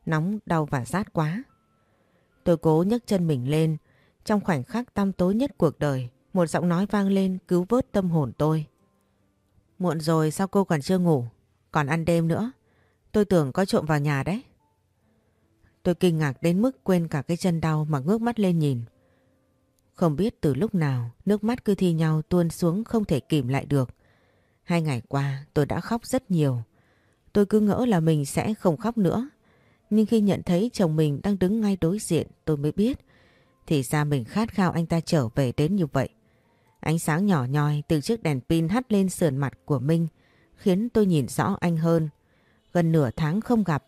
nóng đau và rát quá. Tôi cố nhấc chân mình lên, trong khoảnh khắc tăm tối nhất cuộc đời, một giọng nói vang lên cứu vớt tâm hồn tôi. Muộn rồi sao cô còn chưa ngủ? Còn ăn đêm nữa. Tôi tưởng có trộm vào nhà đấy. Tôi kinh ngạc đến mức quên cả cái chân đau mà ngước mắt lên nhìn. Không biết từ lúc nào nước mắt cứ thi nhau tuôn xuống không thể kìm lại được. Hai ngày qua tôi đã khóc rất nhiều. Tôi cứ ngỡ là mình sẽ không khóc nữa. Nhưng khi nhận thấy chồng mình đang đứng ngay đối diện tôi mới biết. Thì ra mình khát khao anh ta trở về đến như vậy. Ánh sáng nhỏ nhoi từ chiếc đèn pin hắt lên sườn mặt của Minh khiến tôi nhìn rõ anh hơn. Gần nửa tháng không gặp,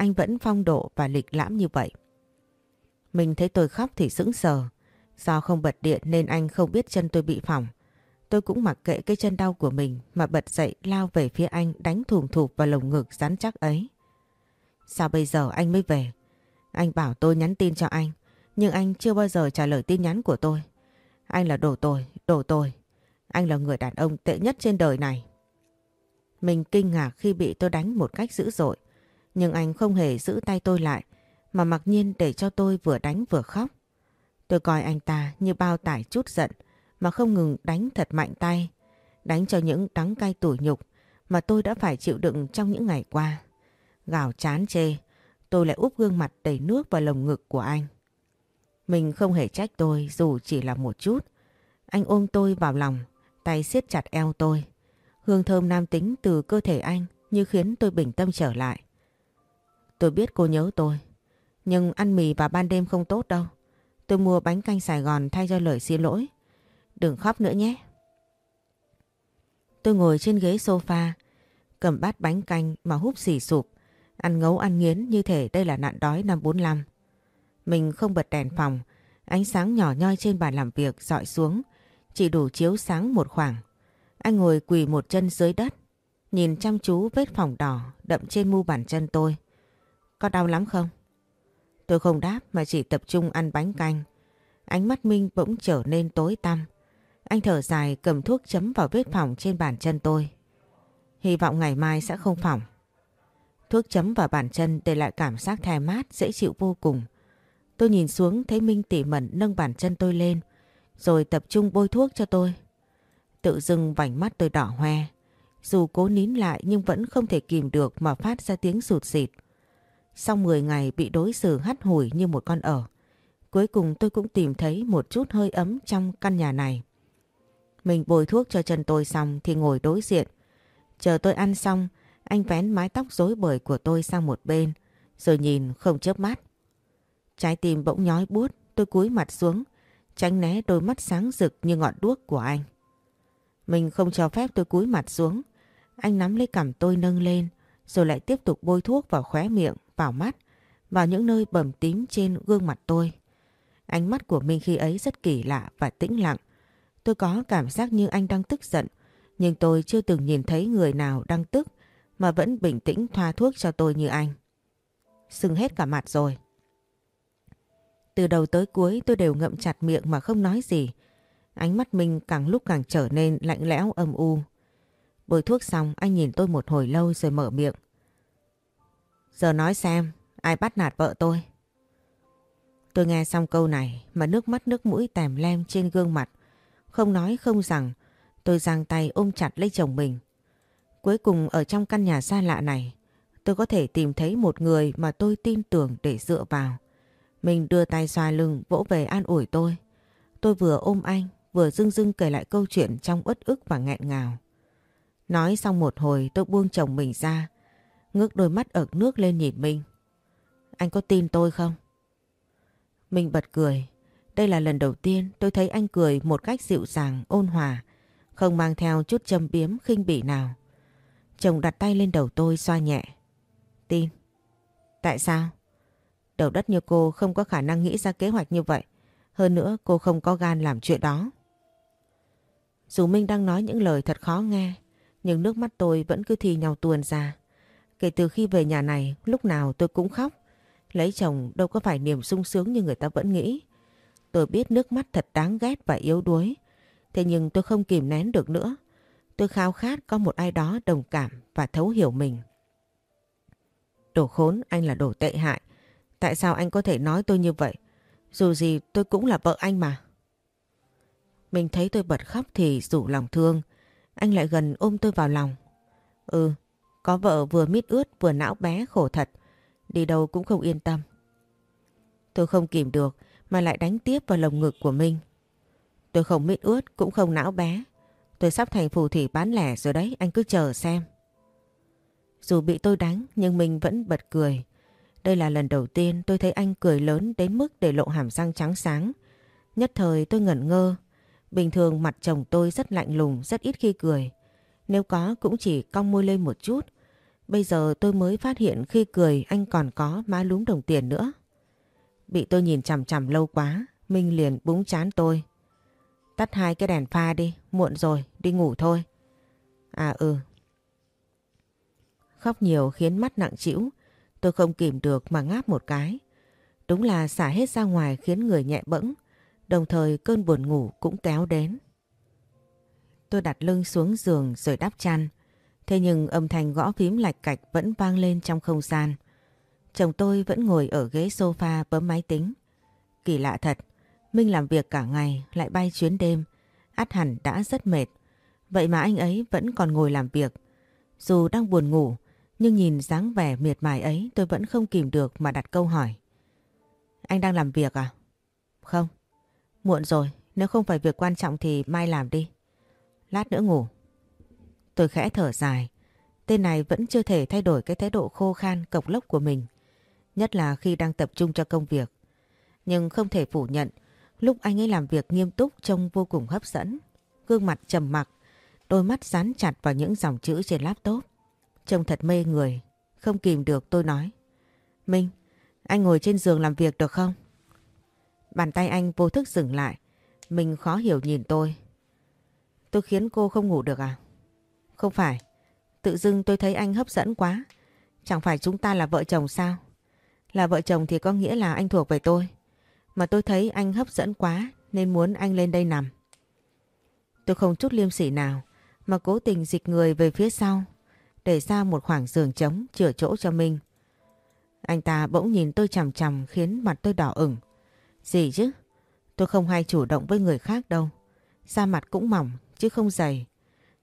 anh vẫn phong độ và lịch lãm như vậy. Mình thấy tôi khóc thì sững sờ. Do không bật điện nên anh không biết chân tôi bị phỏng. Tôi cũng mặc kệ cái chân đau của mình mà bật dậy lao về phía anh đánh thùm thụp vào lồng ngực rắn chắc ấy. Sao bây giờ anh mới về? Anh bảo tôi nhắn tin cho anh, nhưng anh chưa bao giờ trả lời tin nhắn của tôi. Anh là đồ tồi, đồ tồi. Anh là người đàn ông tệ nhất trên đời này. Mình kinh ngạc khi bị tôi đánh một cách dữ dội. Nhưng anh không hề giữ tay tôi lại mà mặc nhiên để cho tôi vừa đánh vừa khóc. Tôi coi anh ta như bao tải chút giận mà không ngừng đánh thật mạnh tay. Đánh cho những đắng cay tủi nhục mà tôi đã phải chịu đựng trong những ngày qua. Gào chán chê, tôi lại úp gương mặt đầy nước vào lồng ngực của anh. Mình không hề trách tôi dù chỉ là một chút. Anh ôm tôi vào lòng, tay siết chặt eo tôi. Hương thơm nam tính từ cơ thể anh như khiến tôi bình tâm trở lại. Tôi biết cô nhớ tôi, nhưng ăn mì vào ban đêm không tốt đâu. Tôi mua bánh canh Sài Gòn thay cho lời xin lỗi. Đừng khóc nữa nhé. Tôi ngồi trên ghế sofa, cầm bát bánh canh mà húp xì sụp, ăn ngấu ăn nghiến như thể đây là nạn đói năm 45. Mình không bật đèn phòng, ánh sáng nhỏ nhoi trên bàn làm việc dọi xuống, chỉ đủ chiếu sáng một khoảng. Anh ngồi quỳ một chân dưới đất, nhìn chăm chú vết phòng đỏ đậm trên mu bàn chân tôi. Có đau lắm không? Tôi không đáp mà chỉ tập trung ăn bánh canh. Ánh mắt Minh bỗng trở nên tối tăm. Anh thở dài cầm thuốc chấm vào vết phỏng trên bàn chân tôi. Hy vọng ngày mai sẽ không phỏng. Thuốc chấm vào bàn chân để lại cảm giác thè mát, dễ chịu vô cùng. Tôi nhìn xuống thấy Minh tỉ mẩn nâng bàn chân tôi lên, rồi tập trung bôi thuốc cho tôi. Tự dưng vành mắt tôi đỏ hoe. Dù cố nín lại nhưng vẫn không thể kìm được mà phát ra tiếng sụt xịt. Sau 10 ngày bị đối xử hắt hủi như một con ở, cuối cùng tôi cũng tìm thấy một chút hơi ấm trong căn nhà này. Mình bồi thuốc cho chân tôi xong thì ngồi đối diện. Chờ tôi ăn xong, anh vén mái tóc rối bời của tôi sang một bên, rồi nhìn không chớp mắt. Trái tim bỗng nhói buốt, tôi cúi mặt xuống, tránh né đôi mắt sáng rực như ngọn đuốc của anh. Mình không cho phép tôi cúi mặt xuống, anh nắm lấy cằm tôi nâng lên, rồi lại tiếp tục bôi thuốc vào khóe miệng vào mắt, vào những nơi bầm tím trên gương mặt tôi. Ánh mắt của Minh khi ấy rất kỳ lạ và tĩnh lặng. Tôi có cảm giác như anh đang tức giận, nhưng tôi chưa từng nhìn thấy người nào đang tức mà vẫn bình tĩnh thoa thuốc cho tôi như anh. Sưng hết cả mặt rồi. Từ đầu tới cuối tôi đều ngậm chặt miệng mà không nói gì. Ánh mắt Minh càng lúc càng trở nên lạnh lẽo âm u. Bôi thuốc xong anh nhìn tôi một hồi lâu rồi mở miệng. Giờ nói xem, ai bắt nạt vợ tôi? Tôi nghe xong câu này mà nước mắt nước mũi tèm lem trên gương mặt. Không nói không rằng, tôi giang tay ôm chặt lấy chồng mình. Cuối cùng ở trong căn nhà xa lạ này, tôi có thể tìm thấy một người mà tôi tin tưởng để dựa vào. Mình đưa tay xoa lưng vỗ về an ủi tôi. Tôi vừa ôm anh, vừa dưng dưng kể lại câu chuyện trong uất ức và nghẹn ngào. Nói xong một hồi tôi buông chồng mình ra, ngước đôi mắt ẩn nước lên nhìn Minh. Anh có tin tôi không? Minh bật cười. Đây là lần đầu tiên tôi thấy anh cười một cách dịu dàng, ôn hòa, không mang theo chút châm biếm khinh bỉ nào. Chồng đặt tay lên đầu tôi xoa nhẹ. Tin. Tại sao? Đầu đất như cô không có khả năng nghĩ ra kế hoạch như vậy. Hơn nữa cô không có gan làm chuyện đó. Dù Minh đang nói những lời thật khó nghe, nhưng nước mắt tôi vẫn cứ thi nhau tuôn ra. Kể từ khi về nhà này, lúc nào tôi cũng khóc. Lấy chồng đâu có phải niềm sung sướng như người ta vẫn nghĩ. Tôi biết nước mắt thật đáng ghét và yếu đuối. Thế nhưng tôi không kìm nén được nữa. Tôi khao khát có một ai đó đồng cảm và thấu hiểu mình. Đồ khốn, anh là đồ tệ hại. Tại sao anh có thể nói tôi như vậy? Dù gì tôi cũng là vợ anh mà. Mình thấy tôi bật khóc thì rủ lòng thương. Anh lại gần ôm tôi vào lòng. Ừ, có vợ vừa mít ướt vừa não bé khổ thật. Đi đâu cũng không yên tâm. Tôi không kìm được mà lại đánh tiếp vào lồng ngực của Minh. Tôi không mít ướt cũng không não bé. Tôi sắp thành phù thủy bán lẻ rồi đấy, anh cứ chờ xem. Dù bị tôi đánh nhưng Minh vẫn bật cười. Đây là lần đầu tiên tôi thấy anh cười lớn đến mức để lộ hàm răng trắng sáng. Nhất thời tôi ngẩn ngơ. Bình thường mặt chồng tôi rất lạnh lùng, rất ít khi cười. Nếu có cũng chỉ cong môi lên một chút. Bây giờ tôi mới phát hiện khi cười anh còn có má lúm đồng tiền nữa. Bị tôi nhìn chằm chằm lâu quá, Minh liền búng chán tôi. Tắt hai cái đèn pha đi, muộn rồi, đi ngủ thôi. À ừ. Khóc nhiều khiến mắt nặng trĩu, tôi không kìm được mà ngáp một cái. Đúng là xả hết ra ngoài khiến người nhẹ bẫng, đồng thời cơn buồn ngủ cũng kéo đến. Tôi đặt lưng xuống giường rồi đắp chăn. Thế nhưng âm thanh gõ phím lạch cạch vẫn vang lên trong không gian. Chồng tôi vẫn ngồi ở ghế sofa bấm máy tính. Kỳ lạ thật, Minh làm việc cả ngày lại bay chuyến đêm, át hẳn đã rất mệt. Vậy mà anh ấy vẫn còn ngồi làm việc. Dù đang buồn ngủ, nhưng nhìn dáng vẻ miệt mài ấy tôi vẫn không kìm được mà đặt câu hỏi. Anh đang làm việc à? Không. Muộn rồi, nếu không phải việc quan trọng thì mai làm đi. Lát nữa ngủ. Tôi khẽ thở dài. Tên này vẫn chưa thể thay đổi cái thái độ khô khan cộc lốc của mình. Nhất là khi đang tập trung cho công việc. Nhưng không thể phủ nhận, lúc anh ấy làm việc nghiêm túc trông vô cùng hấp dẫn. Gương mặt trầm mặc, đôi mắt dán chặt vào những dòng chữ trên laptop. Trông thật mê người, không kìm được tôi nói. Minh, anh ngồi trên giường làm việc được không? Bàn tay anh vô thức dừng lại. Mình khó hiểu nhìn tôi. Tôi khiến cô không ngủ được à? Không phải. Tự dưng tôi thấy anh hấp dẫn quá. Chẳng phải chúng ta là vợ chồng sao? Là vợ chồng thì có nghĩa là anh thuộc về tôi. Mà tôi thấy anh hấp dẫn quá, nên muốn anh lên đây nằm. Tôi không chút liêm sỉ nào, mà cố tình dịch người về phía sau, để ra một khoảng giường trống chừa chỗ cho mình. Anh ta bỗng nhìn tôi chằm chằm khiến mặt tôi đỏ ửng. Gì chứ? Tôi không hay chủ động với người khác đâu. Da mặt cũng mỏng chứ không dày.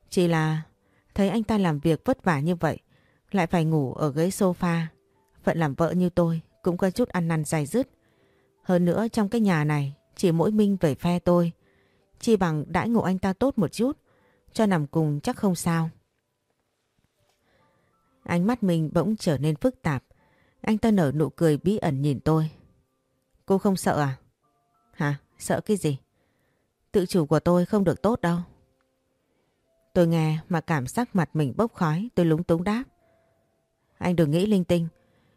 Chỉ là thấy anh ta làm việc vất vả như vậy, lại phải ngủ ở ghế sofa. Phận làm vợ như tôi cũng có chút ăn năn dài dứt. Hơn nữa trong cái nhà này, chỉ mỗi Minh về phe tôi. Chỉ bằng đãi ngộ anh ta tốt một chút, cho nằm cùng chắc không sao. Ánh mắt mình bỗng trở nên phức tạp. Anh ta nở nụ cười bí ẩn nhìn tôi. Cô không sợ à? Hả? Sợ cái gì? Tự chủ của tôi không được tốt đâu. Tôi nghe mà cảm giác mặt mình bốc khói, tôi lúng túng đáp. Anh đừng nghĩ linh tinh.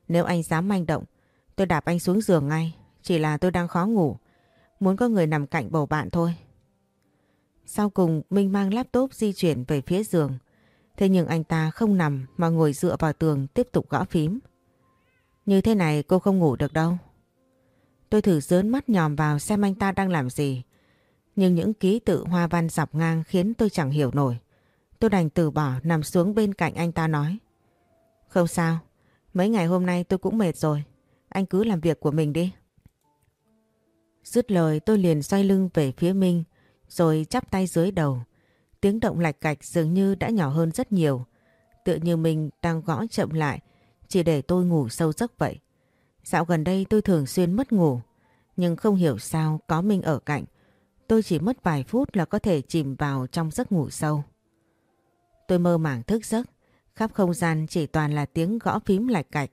Nếu anh dám manh động, tôi đạp anh xuống giường ngay. Chỉ là tôi đang khó ngủ, muốn có người nằm cạnh bầu bạn thôi. Sau cùng Minh mang laptop di chuyển về phía giường. Thế nhưng anh ta không nằm mà ngồi dựa vào tường tiếp tục gõ phím. Như thế này cô không ngủ được đâu. Tôi thử dướn mắt nhòm vào xem anh ta đang làm gì. Nhưng những ký tự hoa văn dọc ngang khiến tôi chẳng hiểu nổi. Tôi đành từ bỏ nằm xuống bên cạnh anh ta nói. Không sao, mấy ngày hôm nay tôi cũng mệt rồi. Anh cứ làm việc của mình đi. Dứt lời tôi liền xoay lưng về phía Minh rồi chắp tay dưới đầu. Tiếng động lạch cạch dường như đã nhỏ hơn rất nhiều. Tựa như mình đang gõ chậm lại chỉ để tôi ngủ sâu giấc vậy. Dạo gần đây tôi thường xuyên mất ngủ, nhưng không hiểu sao có minh ở cạnh. Tôi chỉ mất vài phút là có thể chìm vào trong giấc ngủ sâu. Tôi mơ màng thức giấc, khắp không gian chỉ toàn là tiếng gõ phím lạch cạch.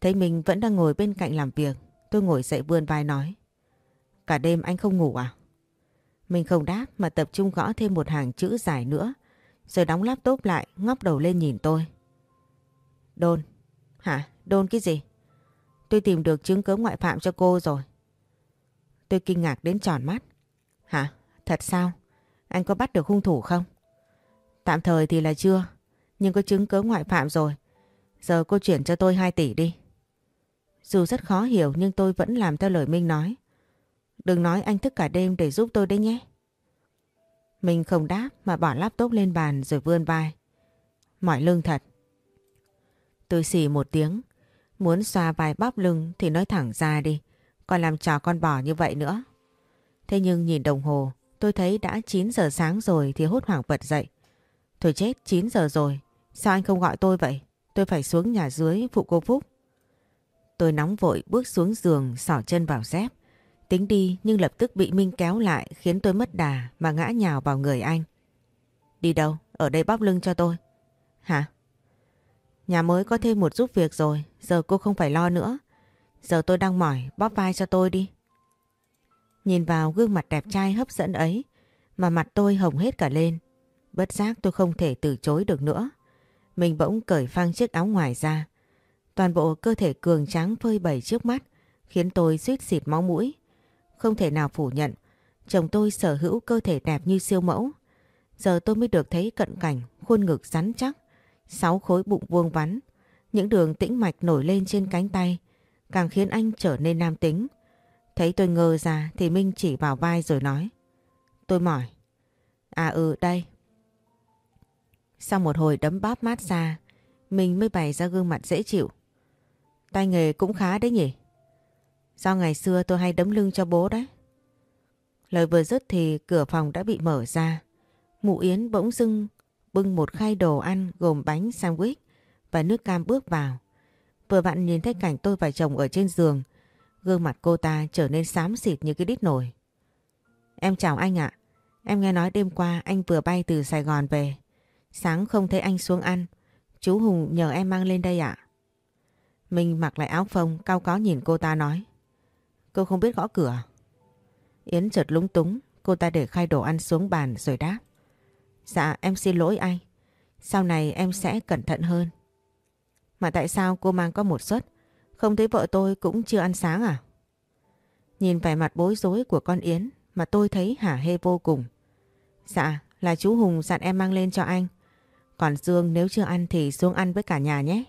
Thấy mình vẫn đang ngồi bên cạnh làm việc, tôi ngồi dậy vươn vai nói. Cả đêm anh không ngủ à? Mình không đáp mà tập trung gõ thêm một hàng chữ dài nữa, rồi đóng laptop lại ngóc đầu lên nhìn tôi. Đôn. Hả? Đôn cái gì? Tôi tìm được chứng cứ ngoại phạm cho cô rồi. Tôi kinh ngạc đến tròn mắt. Hả? Thật sao? Anh có bắt được hung thủ không? Tạm thời thì là chưa, nhưng có chứng cứ ngoại phạm rồi. Giờ cô chuyển cho tôi 2 tỷ đi. Dù rất khó hiểu nhưng tôi vẫn làm theo lời Minh nói. Đừng nói anh thức cả đêm để giúp tôi đấy nhé. Mình không đáp mà bỏ laptop lên bàn rồi vươn vai. Mỏi lưng thật. Tôi xì một tiếng, Muốn xoa vai bóp lưng thì nói thẳng ra đi. Còn làm trò con bò như vậy nữa. Thế nhưng nhìn đồng hồ tôi thấy đã 9 giờ sáng rồi thì hốt hoảng bật dậy. Thôi chết 9 giờ rồi. Sao anh không gọi tôi vậy? Tôi phải xuống nhà dưới phụ cô Phúc. Tôi nóng vội bước xuống giường sỏ chân vào dép. Tính đi nhưng lập tức bị Minh kéo lại khiến tôi mất đà mà ngã nhào vào người anh. Đi đâu? Ở đây bóp lưng cho tôi. Hả? Nhà mới có thêm một giúp việc rồi, giờ cô không phải lo nữa. Giờ tôi đang mỏi, bóp vai cho tôi đi. Nhìn vào gương mặt đẹp trai hấp dẫn ấy, mà mặt tôi hồng hết cả lên. Bất giác tôi không thể từ chối được nữa. Mình bỗng cởi phăng chiếc áo ngoài ra. Toàn bộ cơ thể cường tráng phơi bày trước mắt, khiến tôi suýt xịt máu mũi. Không thể nào phủ nhận, chồng tôi sở hữu cơ thể đẹp như siêu mẫu. Giờ tôi mới được thấy cận cảnh, khuôn ngực rắn chắc, sáu khối bụng vuông vắn, những đường tĩnh mạch nổi lên trên cánh tay, càng khiến anh trở nên nam tính. Thấy tôi ngơ ra thì Minh chỉ vào vai rồi nói. Tôi mỏi. À ừ đây. Sau một hồi đấm bóp mát ra, mình mới bày ra gương mặt dễ chịu. Tay nghề cũng khá đấy nhỉ. Do ngày xưa tôi hay đấm lưng cho bố đấy. Lời vừa dứt thì cửa phòng đã bị mở ra. Mụ Yến bỗng dưng bưng một khay đồ ăn gồm bánh sandwich và nước cam bước vào. Vừa vặn nhìn thấy cảnh tôi và chồng ở trên giường, gương mặt cô ta trở nên xám xịt như cái đít nổi. Em chào anh ạ, em nghe nói đêm qua anh vừa bay từ Sài Gòn về. Sáng không thấy anh xuống ăn, chú Hùng nhờ em mang lên đây ạ. Mình mặc lại áo phông, cao có nhìn cô ta nói. Cô không biết gõ cửa. Yến chợt lúng túng, cô ta để khay đồ ăn xuống bàn rồi đáp. Dạ em xin lỗi anh. Sau này em sẽ cẩn thận hơn. Mà tại sao cô mang có một suất? Không thấy vợ tôi cũng chưa ăn sáng à? Nhìn vẻ mặt bối rối của con Yến mà tôi thấy hả hê vô cùng. Dạ là chú Hùng dặn em mang lên cho anh. Còn Dương nếu chưa ăn thì xuống ăn với cả nhà nhé.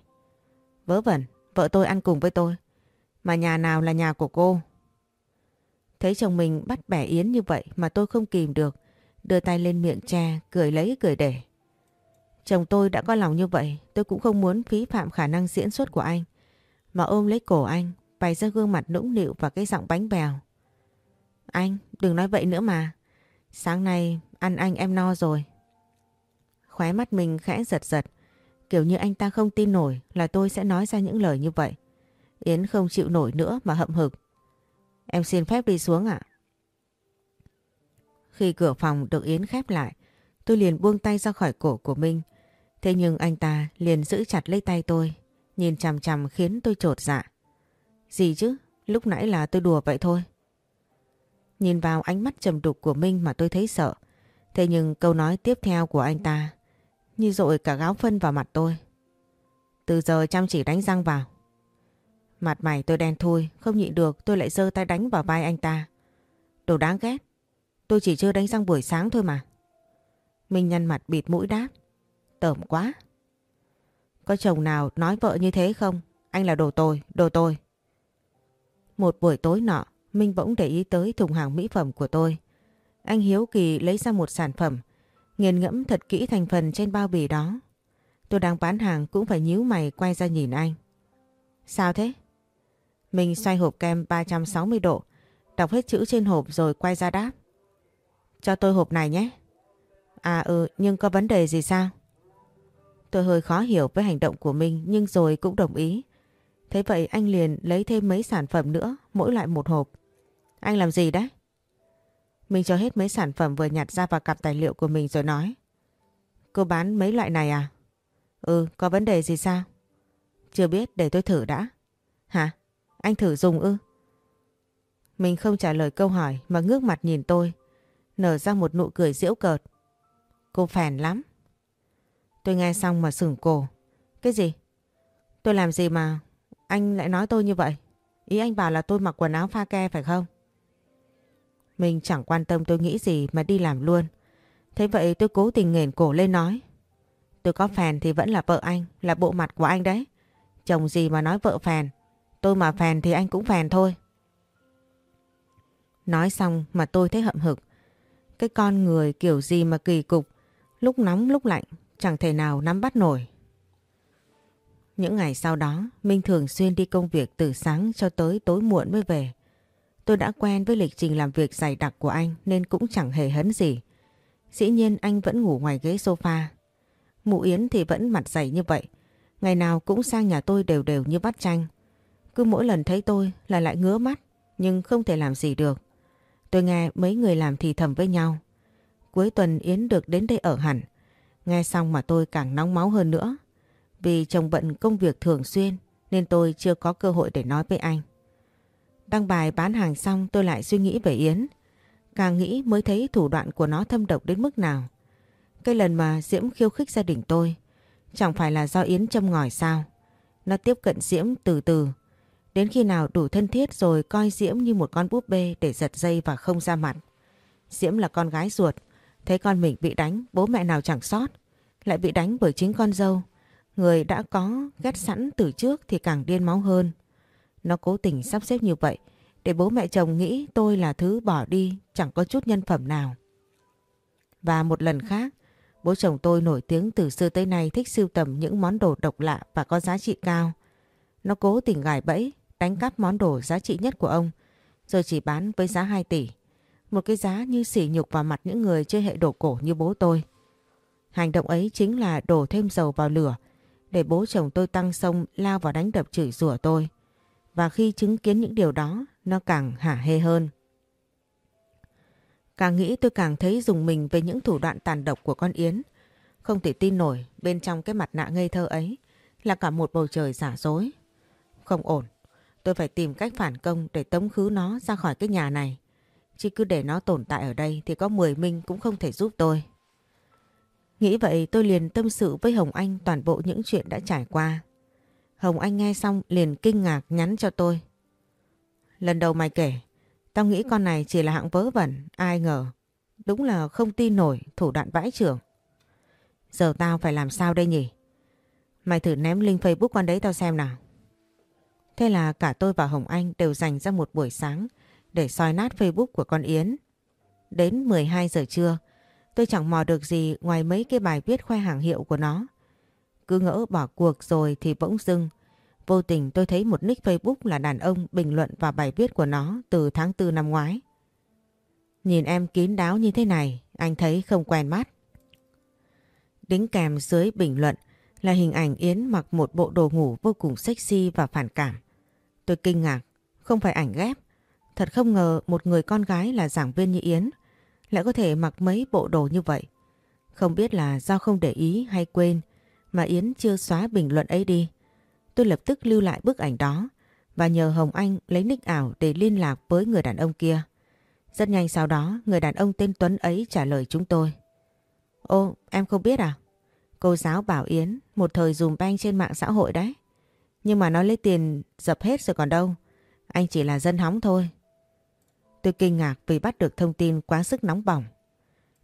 Vớ vẩn, vợ tôi ăn cùng với tôi. Mà nhà nào là nhà của cô? Thấy chồng mình bắt bẻ Yến như vậy mà tôi không kìm được đưa tay lên miệng che, cười lấy cười để. Chồng tôi đã có lòng như vậy, tôi cũng không muốn phí phạm khả năng diễn xuất của anh. Mà ôm lấy cổ anh, bày ra gương mặt nũng nịu và cái giọng bánh bèo. Anh, đừng nói vậy nữa mà. Sáng nay ăn anh em no rồi. Khóe mắt mình khẽ giật giật, kiểu như anh ta không tin nổi là tôi sẽ nói ra những lời như vậy. Yến không chịu nổi nữa mà hậm hực. Em xin phép đi xuống ạ. Khi cửa phòng được Yến khép lại, tôi liền buông tay ra khỏi cổ của Minh. Thế nhưng anh ta liền giữ chặt lấy tay tôi, nhìn chằm chằm khiến tôi trột dạ. Gì chứ, lúc nãy là tôi đùa vậy thôi. Nhìn vào ánh mắt trầm đục của Minh mà tôi thấy sợ. Thế nhưng câu nói tiếp theo của anh ta như dội cả gáo phân vào mặt tôi. Từ giờ chăm chỉ đánh răng vào. Mặt mày tôi đen thui, không nhịn được tôi lại giơ tay đánh vào vai anh ta. Đồ đáng ghét, Tôi chỉ chưa đánh răng buổi sáng thôi mà. Minh nhăn mặt bịt mũi đáp. Tởm quá. Có chồng nào nói vợ như thế không? Anh là đồ tồi, đồ tồi. Một buổi tối nọ, Minh bỗng để ý tới thùng hàng mỹ phẩm của tôi. Anh hiếu kỳ lấy ra một sản phẩm, nghiền ngẫm thật kỹ thành phần trên bao bì đó. Tôi đang bán hàng cũng phải nhíu mày quay ra nhìn anh. Sao thế? Mình xoay hộp kem 360 độ, đọc hết chữ trên hộp rồi quay ra đáp. Cho tôi hộp này nhé. À ừ, nhưng có vấn đề gì sao? Tôi hơi khó hiểu với hành động của mình nhưng rồi cũng đồng ý. Thế vậy anh liền lấy thêm mấy sản phẩm nữa, mỗi loại một hộp. Anh làm gì đấy? Mình cho hết mấy sản phẩm vừa nhặt ra vào cặp tài liệu của mình rồi nói. Cô bán mấy loại này à? Ừ, có vấn đề gì sao? Chưa biết, để tôi thử đã. Hả? Anh thử dùng ư? Mình không trả lời câu hỏi mà ngước mặt nhìn tôi nở ra một nụ cười giễu cợt. Cô phèn lắm. Tôi nghe xong mà sửng cổ. Cái gì? Tôi làm gì mà anh lại nói tôi như vậy? Ý anh bảo là tôi mặc quần áo pha ke phải không? Mình chẳng quan tâm tôi nghĩ gì mà đi làm luôn. Thế vậy tôi cố tình nghển cổ lên nói. Tôi có phèn thì vẫn là vợ anh, là bộ mặt của anh đấy. Chồng gì mà nói vợ phèn. Tôi mà phèn thì anh cũng phèn thôi. Nói xong mà tôi thấy hậm hực. Cái con người kiểu gì mà kỳ cục, lúc nóng lúc lạnh, chẳng thể nào nắm bắt nổi. Những ngày sau đó, Minh thường xuyên đi công việc từ sáng cho tới tối muộn mới về. Tôi đã quen với lịch trình làm việc dày đặc của anh nên cũng chẳng hề hấn gì. Dĩ nhiên anh vẫn ngủ ngoài ghế sofa. Mụ Yến thì vẫn mặt dày như vậy. Ngày nào cũng sang nhà tôi đều đều như bắt chanh. Cứ mỗi lần thấy tôi là lại ngứa mắt, nhưng không thể làm gì được. Tôi nghe mấy người làm thì thầm với nhau. Cuối tuần Yến được đến đây ở hẳn. Nghe xong mà tôi càng nóng máu hơn nữa. Vì chồng bận công việc thường xuyên nên tôi chưa có cơ hội để nói với anh. Đăng bài bán hàng xong tôi lại suy nghĩ về Yến. Càng nghĩ mới thấy thủ đoạn của nó thâm độc đến mức nào. Cái lần mà Diễm khiêu khích gia đình tôi chẳng phải là do Yến châm ngòi sao. Nó tiếp cận Diễm từ từ. Đến khi nào đủ thân thiết rồi coi Diễm như một con búp bê để giật dây và không ra mặt. Diễm là con gái ruột. Thấy con mình bị đánh, bố mẹ nào chẳng sót. Lại bị đánh bởi chính con dâu. Người đã có ghét sẵn từ trước thì càng điên máu hơn. Nó cố tình sắp xếp như vậy để bố mẹ chồng nghĩ tôi là thứ bỏ đi chẳng có chút nhân phẩm nào. Và một lần khác, bố chồng tôi nổi tiếng từ xưa tới nay thích sưu tầm những món đồ độc lạ và có giá trị cao. Nó cố tình gài bẫy, đánh cắp món đồ giá trị nhất của ông, rồi chỉ bán với giá 2 tỷ. Một cái giá như sỉ nhục vào mặt những người chơi hệ đồ cổ như bố tôi. Hành động ấy chính là đổ thêm dầu vào lửa để bố chồng tôi tăng sông lao vào đánh đập chửi rủa tôi. Và khi chứng kiến những điều đó, nó càng hả hê hơn. Càng nghĩ tôi càng thấy dùng mình về những thủ đoạn tàn độc của con Yến. Không thể tin nổi bên trong cái mặt nạ ngây thơ ấy là cả một bầu trời giả dối. Không ổn, tôi phải tìm cách phản công để tống khứ nó ra khỏi cái nhà này. Chứ cứ để nó tồn tại ở đây thì có 10 minh cũng không thể giúp tôi. Nghĩ vậy tôi liền tâm sự với Hồng Anh toàn bộ những chuyện đã trải qua. Hồng Anh nghe xong liền kinh ngạc nhắn cho tôi. Lần đầu mày kể, tao nghĩ con này chỉ là hạng vớ vẩn, ai ngờ. Đúng là không tin nổi thủ đoạn vãi trưởng. Giờ tao phải làm sao đây nhỉ? Mày thử ném link Facebook con đấy tao xem nào. Thế là cả tôi và Hồng Anh đều dành ra một buổi sáng để soi nát Facebook của con Yến. Đến 12 giờ trưa, tôi chẳng mò được gì ngoài mấy cái bài viết khoe hàng hiệu của nó. Cứ ngỡ bỏ cuộc rồi thì bỗng dưng. Vô tình tôi thấy một nick Facebook là đàn ông bình luận vào bài viết của nó từ tháng 4 năm ngoái. Nhìn em kín đáo như thế này, anh thấy không quen mắt. Đính kèm dưới bình luận là hình ảnh Yến mặc một bộ đồ ngủ vô cùng sexy và phản cảm. Tôi kinh ngạc, không phải ảnh ghép. Thật không ngờ một người con gái là giảng viên như Yến lại có thể mặc mấy bộ đồ như vậy. Không biết là do không để ý hay quên mà Yến chưa xóa bình luận ấy đi. Tôi lập tức lưu lại bức ảnh đó và nhờ Hồng Anh lấy nick ảo để liên lạc với người đàn ông kia. Rất nhanh sau đó người đàn ông tên Tuấn ấy trả lời chúng tôi. Ô, em không biết à? Cô giáo bảo Yến một thời dùng banh trên mạng xã hội đấy. Nhưng mà nó lấy tiền dập hết rồi còn đâu. Anh chỉ là dân hóng thôi. Tôi kinh ngạc vì bắt được thông tin quá sức nóng bỏng.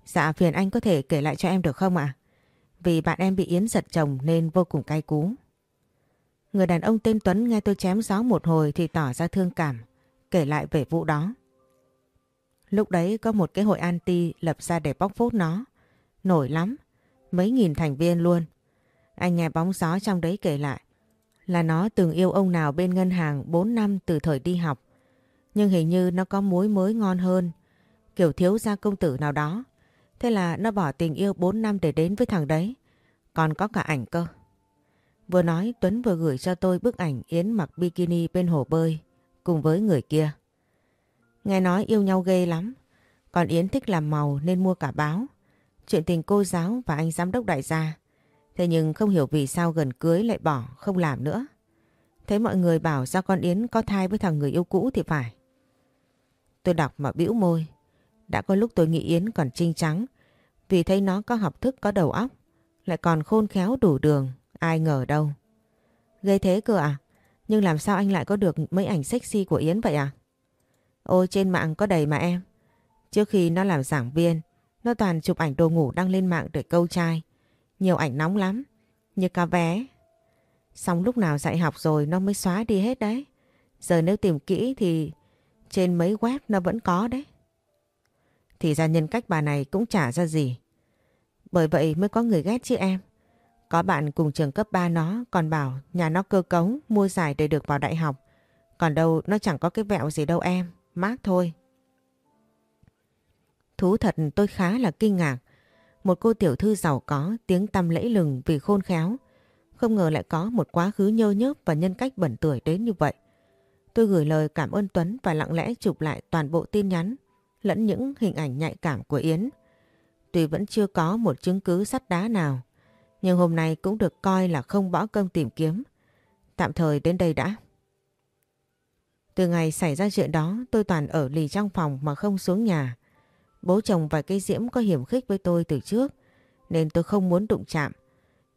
Dạ phiền anh có thể kể lại cho em được không ạ? Vì bạn em bị Yến giật chồng nên vô cùng cay cú. Người đàn ông tên Tuấn nghe tôi chém gió một hồi thì tỏ ra thương cảm, kể lại về vụ đó. Lúc đấy có một cái hội anti lập ra để bóc phốt nó. Nổi lắm, mấy nghìn thành viên luôn. Anh nghe bóng gió trong đấy kể lại là nó từng yêu ông nào bên ngân hàng 4 năm từ thời đi học. Nhưng hình như nó có mối mới ngon hơn, kiểu thiếu gia công tử nào đó. Thế là nó bỏ tình yêu 4 năm để đến với thằng đấy. Còn có cả ảnh cơ. Vừa nói, Tuấn vừa gửi cho tôi bức ảnh Yến mặc bikini bên hồ bơi cùng với người kia. Nghe nói yêu nhau ghê lắm. Còn Yến thích làm màu nên mua cả báo. Chuyện tình cô giáo và anh giám đốc đại gia. Thế nhưng không hiểu vì sao gần cưới lại bỏ không làm nữa. Thấy mọi người bảo do con Yến có thai với thằng người yêu cũ thì phải. Tôi đọc mà bĩu môi. Đã có lúc tôi nghĩ Yến còn trinh trắng vì thấy nó có học thức, có đầu óc, lại còn khôn khéo đủ đường, ai ngờ đâu. Gây thế cơ à? Nhưng làm sao anh lại có được mấy ảnh sexy của Yến vậy à? Ôi, trên mạng có đầy mà em. Trước khi nó làm giảng viên, nó toàn chụp ảnh đồ ngủ đăng lên mạng để câu trai. Nhiều ảnh nóng lắm. Như ca vé. Xong lúc nào dạy học rồi nó mới xóa đi hết đấy. Giờ nếu tìm kỹ thì trên mấy web nó vẫn có đấy. Thì ra nhân cách bà này cũng chả ra gì. Bởi vậy mới có người ghét chứ em. Có bạn cùng trường cấp 3 nó còn bảo nhà nó cơ cấu mua giải để được vào đại học. Còn đâu nó chẳng có cái vẹo gì đâu em. Mát thôi. Thú thật tôi khá là kinh ngạc. Một cô tiểu thư giàu có, tiếng tăm lẫy lừng vì khôn khéo. Không ngờ lại có một quá khứ nhơ nhớp và nhân cách bẩn tuổi đến như vậy. Tôi gửi lời cảm ơn Tuấn và lặng lẽ chụp lại toàn bộ tin nhắn lẫn những hình ảnh nhạy cảm của Yến. Tuy vẫn chưa có một chứng cứ sắt đá nào, nhưng hôm nay cũng được coi là không bỏ công tìm kiếm. Tạm thời đến đây đã. Từ ngày xảy ra chuyện đó tôi toàn ở lì trong phòng mà không xuống nhà. Bố chồng và cây diễm có hiểm khích với tôi từ trước nên tôi không muốn đụng chạm.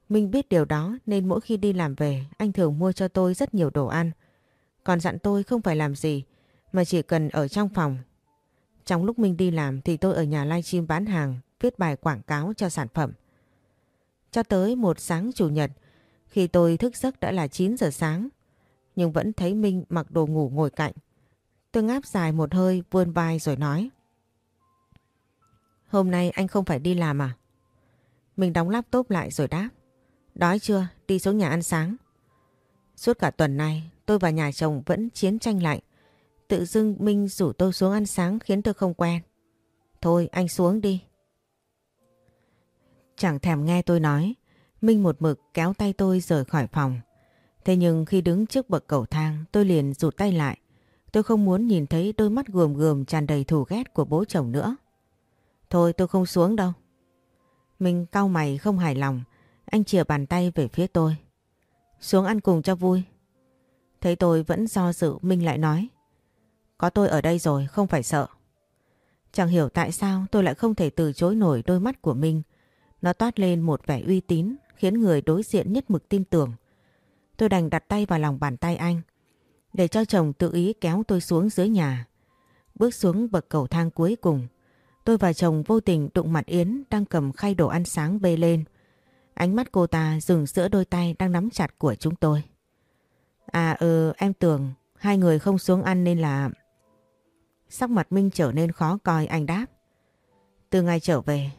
Minh biết điều đó nên mỗi khi đi làm về anh thường mua cho tôi rất nhiều đồ ăn. Còn dặn tôi không phải làm gì mà chỉ cần ở trong phòng. Trong lúc Minh đi làm thì tôi ở nhà livestream bán hàng, viết bài quảng cáo cho sản phẩm. Cho tới một sáng chủ nhật, khi tôi thức giấc đã là 9 giờ sáng, nhưng vẫn thấy Minh mặc đồ ngủ ngồi cạnh. Tôi ngáp dài một hơi vươn vai rồi nói. Hôm nay anh không phải đi làm à? Mình đóng laptop lại rồi đáp. Đói chưa? Đi xuống nhà ăn sáng. Suốt cả tuần này tôi và nhà chồng vẫn chiến tranh lạnh. Tự dưng Minh rủ tôi xuống ăn sáng khiến tôi không quen. Thôi, anh xuống đi. Chẳng thèm nghe tôi nói. Minh một mực kéo tay tôi rời khỏi phòng. Thế nhưng khi đứng trước bậc cầu thang, tôi liền rụt tay lại. Tôi không muốn nhìn thấy đôi mắt gườm gườm tràn đầy thù ghét của bố chồng nữa. Thôi, tôi không xuống đâu. Minh cau mày không hài lòng. Anh chìa bàn tay về phía tôi. Xuống ăn cùng cho vui. Thấy tôi vẫn do dự, Minh lại nói. Có tôi ở đây rồi không phải sợ. Chẳng hiểu tại sao tôi lại không thể từ chối nổi đôi mắt của mình. Nó toát lên một vẻ uy tín khiến người đối diện nhất mực tin tưởng. Tôi đành đặt tay vào lòng bàn tay anh để cho chồng tự ý kéo tôi xuống dưới nhà. Bước xuống bậc cầu thang cuối cùng, tôi và chồng vô tình đụng mặt Yến đang cầm khay đồ ăn sáng bê lên. Ánh mắt cô ta dừng giữa đôi tay đang nắm chặt của chúng tôi. À ừ em tưởng hai người không xuống ăn nên là... Sắc mặt Minh trở nên khó coi anh đáp. Từ ngày trở về,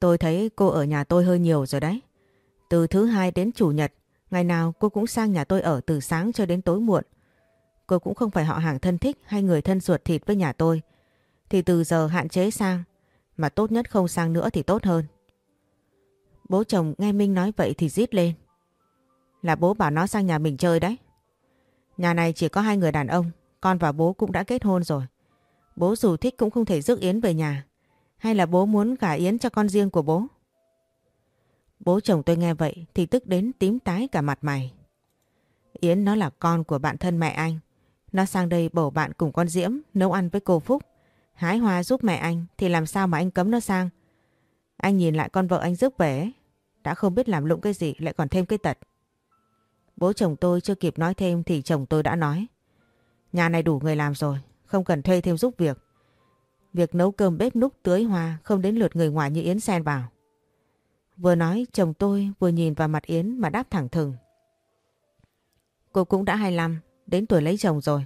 tôi thấy cô ở nhà tôi hơi nhiều rồi đấy. Từ thứ hai đến chủ nhật, ngày nào cô cũng sang nhà tôi ở từ sáng cho đến tối muộn. Cô cũng không phải họ hàng thân thích hay người thân ruột thịt với nhà tôi. Thì từ giờ hạn chế sang, mà tốt nhất không sang nữa thì tốt hơn. Bố chồng nghe Minh nói vậy thì rít lên. Là bố bảo nó sang nhà mình chơi đấy. Nhà này chỉ có hai người đàn ông, con và bố cũng đã kết hôn rồi. Bố dù thích cũng không thể rước Yến về nhà. Hay là bố muốn gả Yến cho con riêng của bố? Bố chồng tôi nghe vậy thì tức đến tím tái cả mặt mày. Yến nó là con của bạn thân mẹ anh. Nó sang đây bầu bạn cùng con Diễm nấu ăn với cô Phúc. Hái hoa giúp mẹ anh thì làm sao mà anh cấm nó sang. Anh nhìn lại con vợ anh rước về Đã không biết làm lụng cái gì lại còn thêm cái tật. Bố chồng tôi chưa kịp nói thêm thì chồng tôi đã nói. Nhà này đủ người làm rồi, không cần thuê thêm giúp việc. Việc nấu cơm bếp núc tưới hoa không đến lượt người ngoài như Yến xen vào. Vừa nói chồng tôi vừa nhìn vào mặt Yến mà đáp thẳng thừng. Cô cũng đã 25, đến tuổi lấy chồng rồi.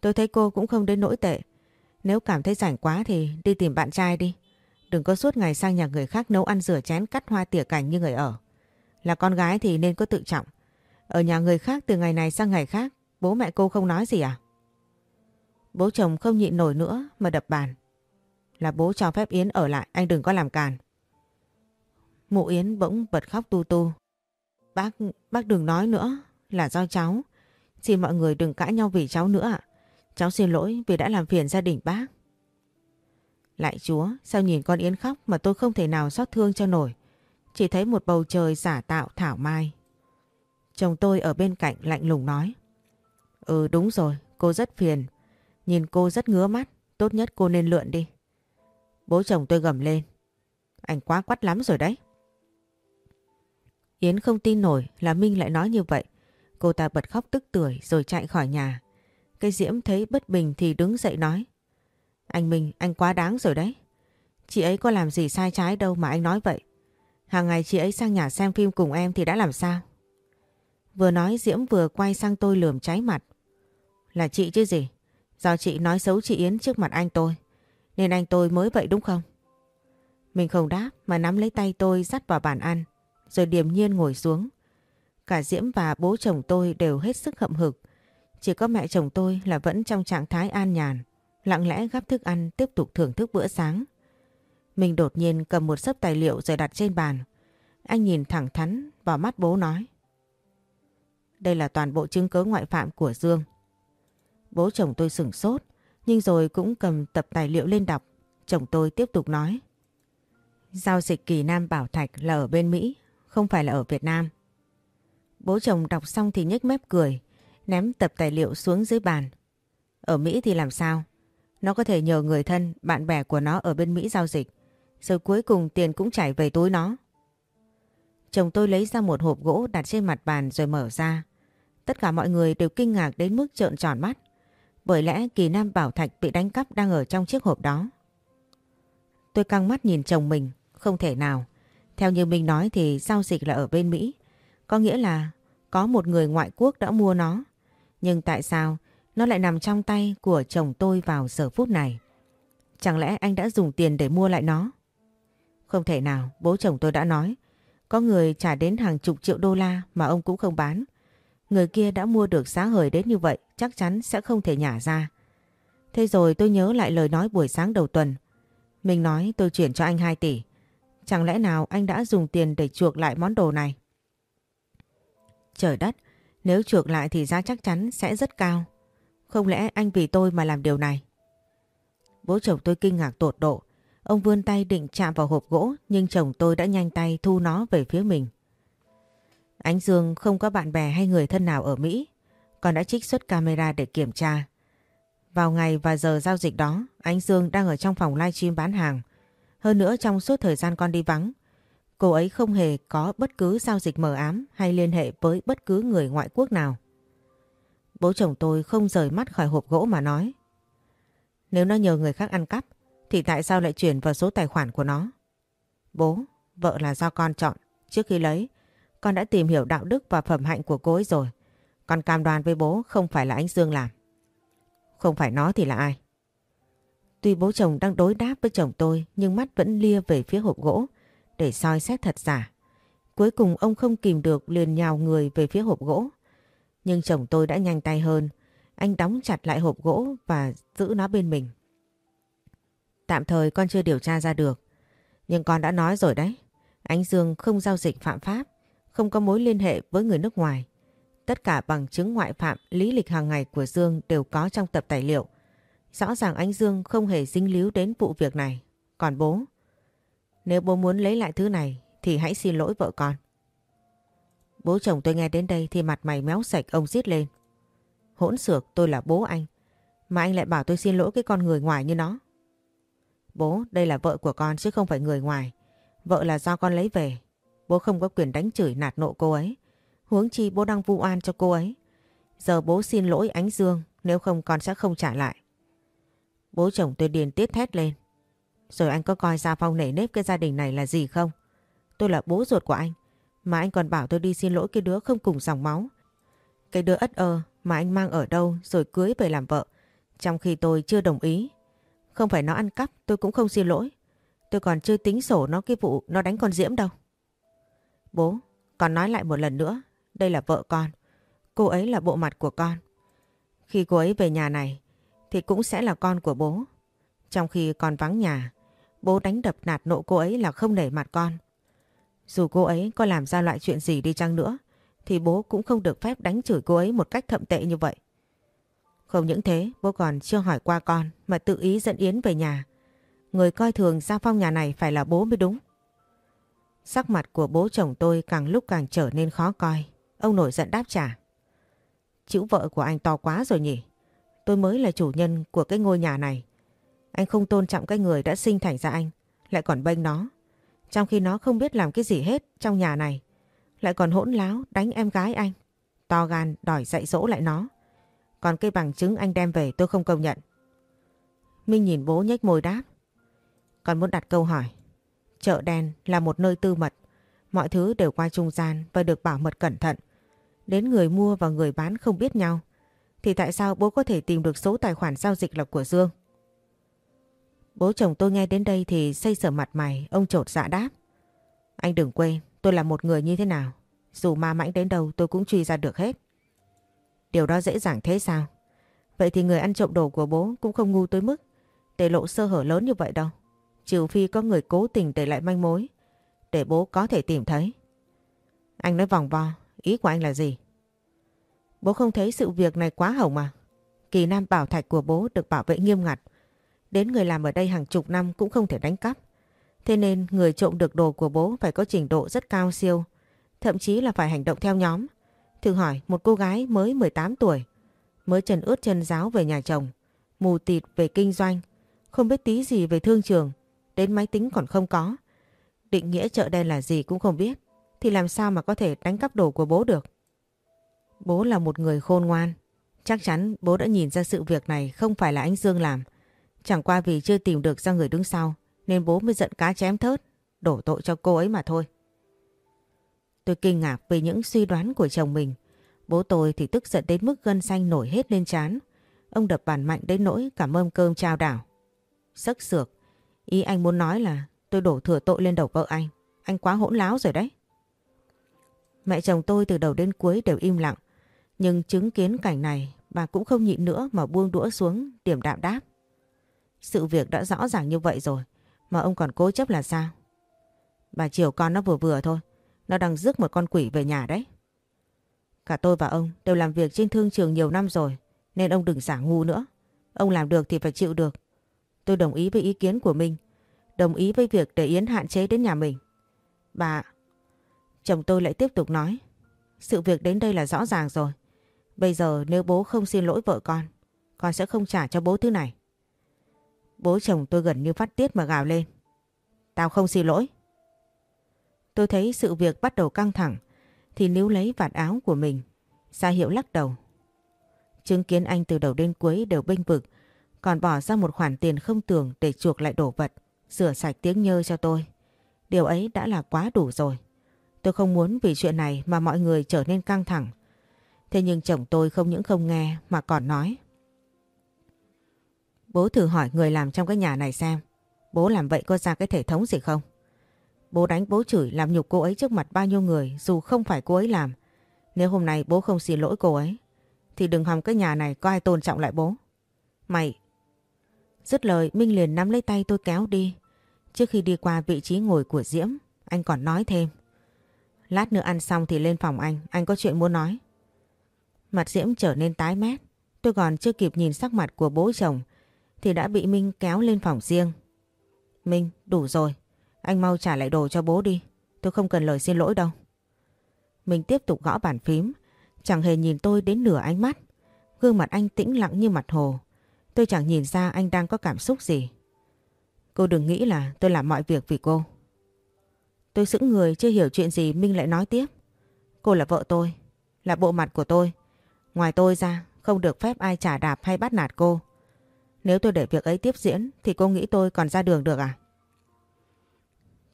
Tôi thấy cô cũng không đến nỗi tệ. Nếu cảm thấy rảnh quá thì đi tìm bạn trai đi. Đừng có suốt ngày sang nhà người khác nấu ăn rửa chén cắt hoa tỉa cảnh như người ở. Là con gái thì nên có tự trọng. Ở nhà người khác từ ngày này sang ngày khác, bố mẹ cô không nói gì à? Bố chồng không nhịn nổi nữa mà đập bàn. Là bố cho phép Yến ở lại, anh đừng có làm càn. Mụ Yến bỗng bật khóc tu tu. Bác, bác đừng nói nữa, là do cháu. Xin mọi người đừng cãi nhau vì cháu nữa ạ. Cháu xin lỗi vì đã làm phiền gia đình bác. Lại chúa, sao nhìn con Yến khóc mà tôi không thể nào xót thương cho nổi. Chỉ thấy một bầu trời giả tạo thảo mai. Chồng tôi ở bên cạnh lạnh lùng nói. Ừ đúng rồi, cô rất phiền. Nhìn cô rất ngứa mắt, tốt nhất cô nên lượn đi. Bố chồng tôi gầm lên. Anh quá quắt lắm rồi đấy. Yến không tin nổi là Minh lại nói như vậy. Cô ta bật khóc tức tưởi rồi chạy khỏi nhà. Cây diễm thấy bất bình thì đứng dậy nói. Anh Minh, anh quá đáng rồi đấy. Chị ấy có làm gì sai trái đâu mà anh nói vậy. Hàng ngày chị ấy sang nhà xem phim cùng em thì đã làm sao? Vừa nói Diễm vừa quay sang tôi lườm cháy mặt. Là chị chứ gì? Do chị nói xấu chị Yến trước mặt anh tôi. Nên anh tôi mới vậy đúng không? Mình không đáp, mà nắm lấy tay tôi dắt vào bàn ăn. Rồi điềm nhiên ngồi xuống. Cả Diễm và bố chồng tôi đều hết sức hậm hực. Chỉ có mẹ chồng tôi là vẫn trong trạng thái an nhàn. Lặng lẽ gắp thức ăn, tiếp tục thưởng thức bữa sáng. Mình đột nhiên cầm một sấp tài liệu rồi đặt trên bàn. Anh nhìn thẳng thắn vào mắt bố nói. Đây là toàn bộ chứng cứ ngoại phạm của Dương. Bố chồng tôi sửng sốt, nhưng rồi cũng cầm tập tài liệu lên đọc. Chồng tôi tiếp tục nói. Giao dịch kỳ Nam Bảo Thạch là ở bên Mỹ, không phải là ở Việt Nam. Bố chồng đọc xong thì nhếch mép cười, ném tập tài liệu xuống dưới bàn. Ở Mỹ thì làm sao? Nó có thể nhờ người thân, bạn bè của nó ở bên Mỹ giao dịch. Rồi cuối cùng tiền cũng chảy về túi nó. Chồng tôi lấy ra một hộp gỗ đặt trên mặt bàn rồi mở ra. Tất cả mọi người đều kinh ngạc đến mức trợn tròn mắt. Bởi lẽ kỳ nam bảo thạch bị đánh cắp đang ở trong chiếc hộp đó. Tôi căng mắt nhìn chồng mình, không thể nào. Theo như mình nói thì giao dịch là ở bên Mỹ. Có nghĩa là có một người ngoại quốc đã mua nó. Nhưng tại sao nó lại nằm trong tay của chồng tôi vào giờ phút này? Chẳng lẽ anh đã dùng tiền để mua lại nó? Không thể nào, bố chồng tôi đã nói. Có người trả đến hàng chục triệu đô la mà ông cũng không bán. Người kia đã mua được giá hời đến như vậy chắc chắn sẽ không thể nhả ra. Thế rồi tôi nhớ lại lời nói buổi sáng đầu tuần. Mình nói tôi chuyển cho anh 2 tỷ. Chẳng lẽ nào anh đã dùng tiền để chuộc lại món đồ này? Trời đất, nếu chuộc lại thì giá chắc chắn sẽ rất cao. Không lẽ anh vì tôi mà làm điều này? Bố chồng tôi kinh ngạc tột độ. Ông vươn tay định chạm vào hộp gỗ nhưng chồng tôi đã nhanh tay thu nó về phía mình. Ánh Dương không có bạn bè hay người thân nào ở Mỹ, còn đã trích xuất camera để kiểm tra. Vào ngày và giờ giao dịch đó, Ánh Dương đang ở trong phòng livestream bán hàng. Hơn nữa trong suốt thời gian con đi vắng, cô ấy không hề có bất cứ giao dịch mờ ám hay liên hệ với bất cứ người ngoại quốc nào. Bố chồng tôi không rời mắt khỏi hộp gỗ mà nói. Nếu nó nhờ người khác ăn cắp, thì tại sao lại chuyển vào số tài khoản của nó? Bố, vợ là do con chọn. Trước khi lấy, con đã tìm hiểu đạo đức và phẩm hạnh của cô ấy rồi. Con cam đoan với bố không phải là anh Dương làm. Không phải nó thì là ai? Tuy bố chồng đang đối đáp với chồng tôi nhưng mắt vẫn lia về phía hộp gỗ để soi xét thật giả. Cuối cùng ông không kìm được liền nhào người về phía hộp gỗ. Nhưng chồng tôi đã nhanh tay hơn. Anh đóng chặt lại hộp gỗ và giữ nó bên mình. Tạm thời con chưa điều tra ra được. Nhưng con đã nói rồi đấy. Anh Dương không giao dịch phạm pháp, không có mối liên hệ với người nước ngoài. Tất cả bằng chứng ngoại phạm lý lịch hàng ngày của Dương đều có trong tập tài liệu. Rõ ràng anh Dương không hề dính líu đến vụ việc này. Còn bố, nếu bố muốn lấy lại thứ này thì hãy xin lỗi vợ con. Bố chồng tôi nghe đến đây thì mặt mày méo sạch ông giết lên. Hỗn xược tôi là bố anh. Mà anh lại bảo tôi xin lỗi cái con người ngoài như nó. Bố, đây là vợ của con chứ không phải người ngoài. Vợ là do con lấy về. Bố không có quyền đánh chửi nạt nộ cô ấy. Huống chi bố đang vu oan cho cô ấy. Giờ bố xin lỗi Ánh Dương, nếu không con sẽ không trả lại. Bố chồng tôi điền tiết thét lên. Rồi anh có coi Gia Phong nể nếp cái gia đình này là gì không? Tôi là bố ruột của anh. Mà anh còn bảo tôi đi xin lỗi cái đứa không cùng dòng máu. Cái đứa ất ơ mà anh mang ở đâu rồi cưới về làm vợ. Trong khi tôi chưa đồng ý. Không phải nó ăn cắp tôi cũng không xin lỗi. Tôi còn chưa tính sổ nó cái vụ nó đánh con Diễm đâu. Bố, con nói lại một lần nữa. Đây là vợ con. Cô ấy là bộ mặt của con. Khi cô ấy về nhà này thì cũng sẽ là con của bố. Trong khi con vắng nhà, bố đánh đập nạt nộ cô ấy là không nể mặt con. Dù cô ấy có làm ra loại chuyện gì đi chăng nữa, thì bố cũng không được phép đánh chửi cô ấy một cách thậm tệ như vậy. Không những thế, bố còn chưa hỏi qua con mà tự ý dẫn Yến về nhà. Người coi thường Gia Phong nhà này phải là bố mới đúng. Sắc mặt của bố chồng tôi càng lúc càng trở nên khó coi. Ông nổi giận đáp trả. Chữ vợ của anh to quá rồi nhỉ? Tôi mới là chủ nhân của cái ngôi nhà này. Anh không tôn trọng cái người đã sinh thành ra anh, lại còn bênh nó. Trong khi nó không biết làm cái gì hết trong nhà này, lại còn hỗn láo đánh em gái anh. To gan đòi dạy dỗ lại nó. Còn cái bằng chứng anh đem về tôi không công nhận. Minh nhìn bố nhếch môi đáp. Con muốn đặt câu hỏi. Chợ đen là một nơi tư mật. Mọi thứ đều qua trung gian và được bảo mật cẩn thận. Đến người mua và người bán không biết nhau. Thì tại sao bố có thể tìm được số tài khoản giao dịch là của Dương? Bố chồng tôi nghe đến đây thì xây sở mặt mày, ông trột dạ đáp. Anh đừng quên, tôi là một người như thế nào. Dù ma mãnh đến đâu tôi cũng truy ra được hết. Điều đó dễ dàng thế sao? Vậy thì người ăn trộm đồ của bố cũng không ngu tới mức để lộ sơ hở lớn như vậy đâu. Trừ phi có người cố tình để lại manh mối. Để bố có thể tìm thấy. Anh nói vòng vo. Ý của anh là gì? Bố không thấy sự việc này quá hỏng mà. Kỳ nam bảo thạch của bố được bảo vệ nghiêm ngặt. Đến người làm ở đây hàng chục năm cũng không thể đánh cắp. Thế nên người trộm được đồ của bố phải có trình độ rất cao siêu. Thậm chí là phải hành động theo nhóm. Thử hỏi một cô gái mới 18 tuổi. Mới chân ướt chân giáo về nhà chồng. Mù tịt về kinh doanh. Không biết tí gì về thương trường. Đến máy tính còn không có. Định nghĩa chợ đen là gì cũng không biết. Thì làm sao mà có thể đánh cắp đồ của bố được. Bố là một người khôn ngoan. Chắc chắn bố đã nhìn ra sự việc này không phải là anh Dương làm. Chẳng qua vì chưa tìm được ra người đứng sau nên bố mới giận cá chém thớt, đổ tội cho cô ấy mà thôi. Tôi kinh ngạc về những suy đoán của chồng mình. Bố tôi thì tức giận đến mức gân xanh nổi hết lên trán. Ông đập bàn mạnh đến nỗi cả mâm cơm trao đảo. Sắc sược, ý anh muốn nói là tôi đổ thừa tội lên đầu vợ anh. Anh quá hỗn láo rồi đấy. Mẹ chồng tôi từ đầu đến cuối đều im lặng. Nhưng chứng kiến cảnh này, bà cũng không nhịn nữa mà buông đũa xuống điểm đạm đáp. Sự việc đã rõ ràng như vậy rồi, mà ông còn cố chấp là sao? Bà chiều con nó vừa vừa thôi. Nó đang rước một con quỷ về nhà đấy. Cả tôi và ông đều làm việc trên thương trường nhiều năm rồi, nên ông đừng giả ngu nữa. Ông làm được thì phải chịu được. Tôi đồng ý với ý kiến của mình. Đồng ý với việc để Yến hạn chế đến nhà mình. Bà... Chồng tôi lại tiếp tục nói. Sự việc đến đây là rõ ràng rồi. Bây giờ nếu bố không xin lỗi vợ con, con sẽ không trả cho bố thứ này. Bố chồng tôi gần như phát tiết mà gào lên. Tao không xin lỗi. Tôi thấy sự việc bắt đầu căng thẳng thì níu lấy vạt áo của mình. sa hiệu lắc đầu. Chứng kiến anh từ đầu đến cuối đều bênh vực còn bỏ ra một khoản tiền không tưởng để chuộc lại đổ vật, rửa sạch tiếng nhơ cho tôi. Điều ấy đã là quá đủ rồi. Tôi không muốn vì chuyện này mà mọi người trở nên căng thẳng. Thế nhưng chồng tôi không những không nghe mà còn nói. Bố thử hỏi người làm trong cái nhà này xem. Bố làm vậy có ra cái thể thống gì không? Bố đánh bố chửi làm nhục cô ấy trước mặt bao nhiêu người dù không phải cô ấy làm. Nếu hôm nay bố không xin lỗi cô ấy, thì đừng hòng cái nhà này có ai tôn trọng lại bố. Mày! Dứt lời Minh liền nắm lấy tay tôi kéo đi. Trước khi đi qua vị trí ngồi của Diễm anh còn nói thêm. Lát nữa ăn xong thì lên phòng anh, anh có chuyện muốn nói. Mặt Diễm trở nên tái mét. Tôi còn chưa kịp nhìn sắc mặt của bố chồng thì đã bị Minh kéo lên phòng riêng. Minh, đủ rồi. Anh mau trả lại đồ cho bố đi. Tôi không cần lời xin lỗi đâu. Minh tiếp tục gõ bàn phím. Chẳng hề nhìn tôi đến nửa ánh mắt. Gương mặt anh tĩnh lặng như mặt hồ. Tôi chẳng nhìn ra anh đang có cảm xúc gì. Cô đừng nghĩ là tôi làm mọi việc vì cô. Tôi sững người chưa hiểu chuyện gì Minh lại nói tiếp. Cô là vợ tôi, là bộ mặt của tôi. Ngoài tôi ra, không được phép ai trả đạp hay bắt nạt cô. Nếu tôi để việc ấy tiếp diễn thì cô nghĩ tôi còn ra đường được à?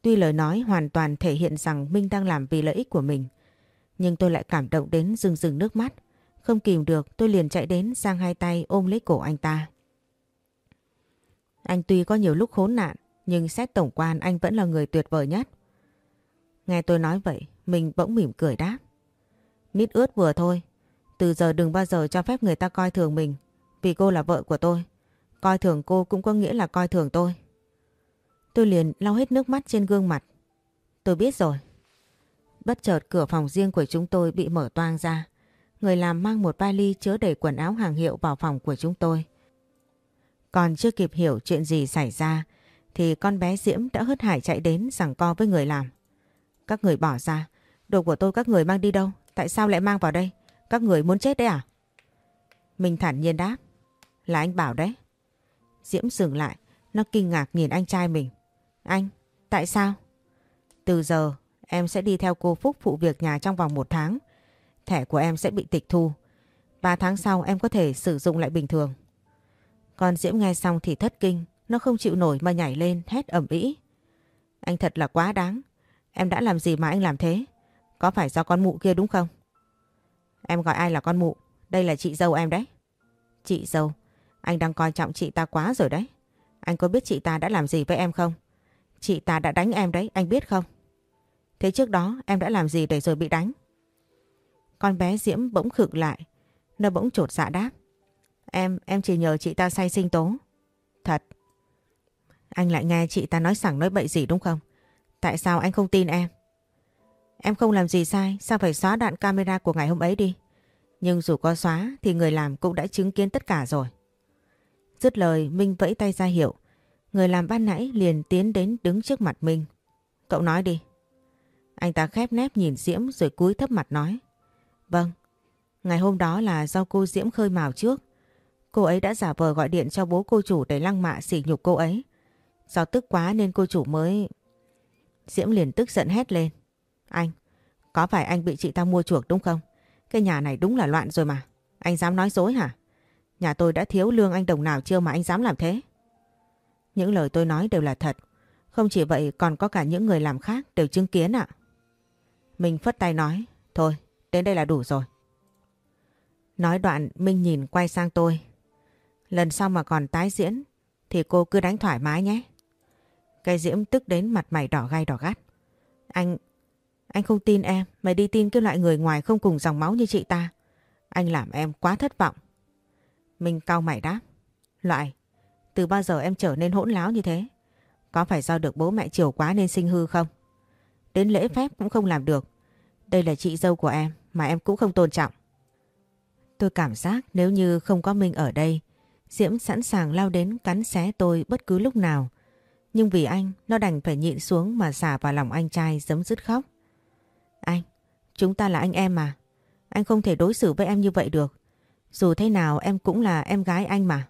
Tuy lời nói hoàn toàn thể hiện rằng Minh đang làm vì lợi ích của mình, nhưng tôi lại cảm động đến rừng rừng nước mắt. Không kìm được tôi liền chạy đến sang hai tay ôm lấy cổ anh ta. Anh tuy có nhiều lúc khốn nạn, nhưng xét tổng quan anh vẫn là người tuyệt vời nhất. Nghe tôi nói vậy, mình bỗng mỉm cười đáp. Nít ướt vừa thôi, từ giờ đừng bao giờ cho phép người ta coi thường mình, vì cô là vợ của tôi. Coi thường cô cũng có nghĩa là coi thường tôi. Tôi liền lau hết nước mắt trên gương mặt. Tôi biết rồi. Bất chợt cửa phòng riêng của chúng tôi bị mở toang ra. Người làm mang một vali chứa đầy quần áo hàng hiệu vào phòng của chúng tôi. Còn chưa kịp hiểu chuyện gì xảy ra thì con bé Diễm đã hớt hải chạy đến rằng co với người làm. Các người bỏ ra, đồ của tôi các người mang đi đâu? Tại sao lại mang vào đây? Các người muốn chết đấy à? Mình thản nhiên đáp. Là anh bảo đấy. Diễm dừng lại, nó kinh ngạc nhìn anh trai mình. Anh, tại sao? Từ giờ em sẽ đi theo cô Phúc phụ việc nhà trong vòng một tháng. Thẻ của em sẽ bị tịch thu. Ba tháng sau em có thể sử dụng lại bình thường con Diễm nghe xong thì thất kinh, nó không chịu nổi mà nhảy lên hét ẩm ĩ. Anh thật là quá đáng. Em đã làm gì mà anh làm thế? Có phải do con mụ kia đúng không? Em gọi ai là con mụ? Đây là chị dâu em đấy. Chị dâu? Anh đang coi trọng chị ta quá rồi đấy. Anh có biết chị ta đã làm gì với em không? Chị ta đã đánh em đấy, anh biết không? Thế trước đó em đã làm gì để rồi bị đánh? Con bé Diễm bỗng khựng lại. Nó bỗng trột dạ đáp. Em, em chỉ nhờ chị ta say sinh tố. Thật. Anh lại nghe chị ta nói sẵn nói bậy gì đúng không? Tại sao anh không tin em? Em không làm gì sai, sao phải xóa đoạn camera của ngày hôm ấy đi? Nhưng dù có xóa thì người làm cũng đã chứng kiến tất cả rồi. Dứt lời Minh vẫy tay ra hiệu. Người làm ban nãy liền tiến đến đứng trước mặt Minh. Cậu nói đi. Anh ta khép nép nhìn Diễm rồi cúi thấp mặt nói. Vâng, ngày hôm đó là do cô Diễm khơi mào trước. Cô ấy đã giả vờ gọi điện cho bố cô chủ để lăng mạ sỉ nhục cô ấy. Do tức quá nên cô chủ mới... Diễm liền tức giận hét lên. Anh, có phải anh bị chị ta mua chuộc đúng không? Cái nhà này đúng là loạn rồi mà. Anh dám nói dối hả? Nhà tôi đã thiếu lương anh đồng nào chưa mà anh dám làm thế? Những lời tôi nói đều là thật. Không chỉ vậy còn có cả những người làm khác đều chứng kiến ạ. mình phất tay nói. Thôi, đến đây là đủ rồi. Nói đoạn Minh nhìn quay sang tôi. Lần sau mà còn tái diễn thì cô cứ đánh thoải mái nhé. Cây diễm tức đến mặt mày đỏ gai đỏ gắt. Anh, anh không tin em, mày đi tin cái loại người ngoài không cùng dòng máu như chị ta. Anh làm em quá thất vọng. Minh cau mày đáp. Loại, từ bao giờ em trở nên hỗn láo như thế? Có phải do được bố mẹ chiều quá nên sinh hư không? Đến lễ phép cũng không làm được. Đây là chị dâu của em mà em cũng không tôn trọng. Tôi cảm giác nếu như không có Minh ở đây, Diễm sẵn sàng lao đến cắn xé tôi bất cứ lúc nào. Nhưng vì anh, nó đành phải nhịn xuống mà xả vào lòng anh trai giấm dứt khóc. Anh, chúng ta là anh em mà. Anh không thể đối xử với em như vậy được. Dù thế nào em cũng là em gái anh mà.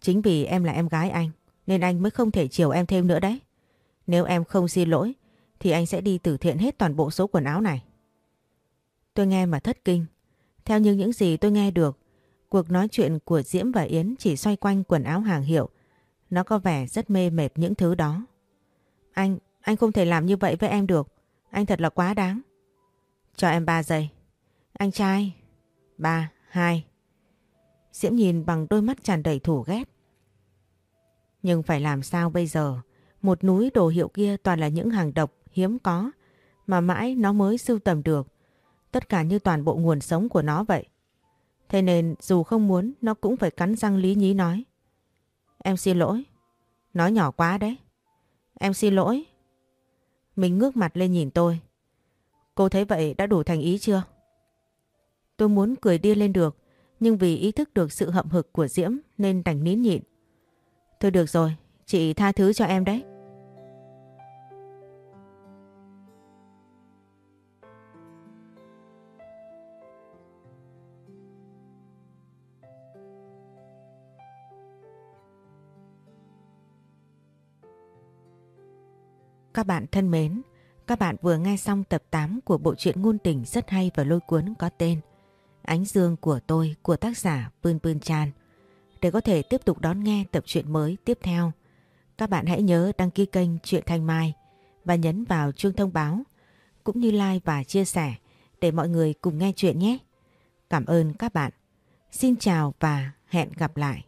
Chính vì em là em gái anh nên anh mới không thể chiều em thêm nữa đấy. Nếu em không xin lỗi thì anh sẽ đi từ thiện hết toàn bộ số quần áo này. Tôi nghe mà thất kinh. Theo như những gì tôi nghe được, cuộc nói chuyện của Diễm và Yến chỉ xoay quanh quần áo hàng hiệu. Nó có vẻ rất mê mệt những thứ đó. Anh, anh không thể làm như vậy với em được. Anh thật là quá đáng. Cho em 3 giây. Anh trai. 3, 2. Diễm nhìn bằng đôi mắt tràn đầy thủ ghét. Nhưng phải làm sao bây giờ? Một núi đồ hiệu kia toàn là những hàng độc hiếm có mà mãi nó mới sưu tầm được. Tất cả như toàn bộ nguồn sống của nó vậy. Thế nên dù không muốn nó cũng phải cắn răng lý nhí nói. Em xin lỗi. Nói nhỏ quá đấy. Em xin lỗi. Mình ngước mặt lên nhìn tôi. Cô thấy vậy đã đủ thành ý chưa? Tôi muốn cười điên lên được nhưng vì ý thức được sự hậm hực của Diễm nên đành nín nhịn. Thôi được rồi, chị tha thứ cho em đấy. Các bạn thân mến, các bạn vừa nghe xong tập 8 của bộ truyện ngôn tình rất hay và lôi cuốn có tên Ánh Dương của tôi của tác giả Pươn Pươn Chan. Để có thể tiếp tục đón nghe tập truyện mới tiếp theo, các bạn hãy nhớ đăng ký kênh Truyện Thanh Mai và nhấn vào chuông thông báo cũng như like và chia sẻ để mọi người cùng nghe chuyện nhé. Cảm ơn các bạn. Xin chào và hẹn gặp lại.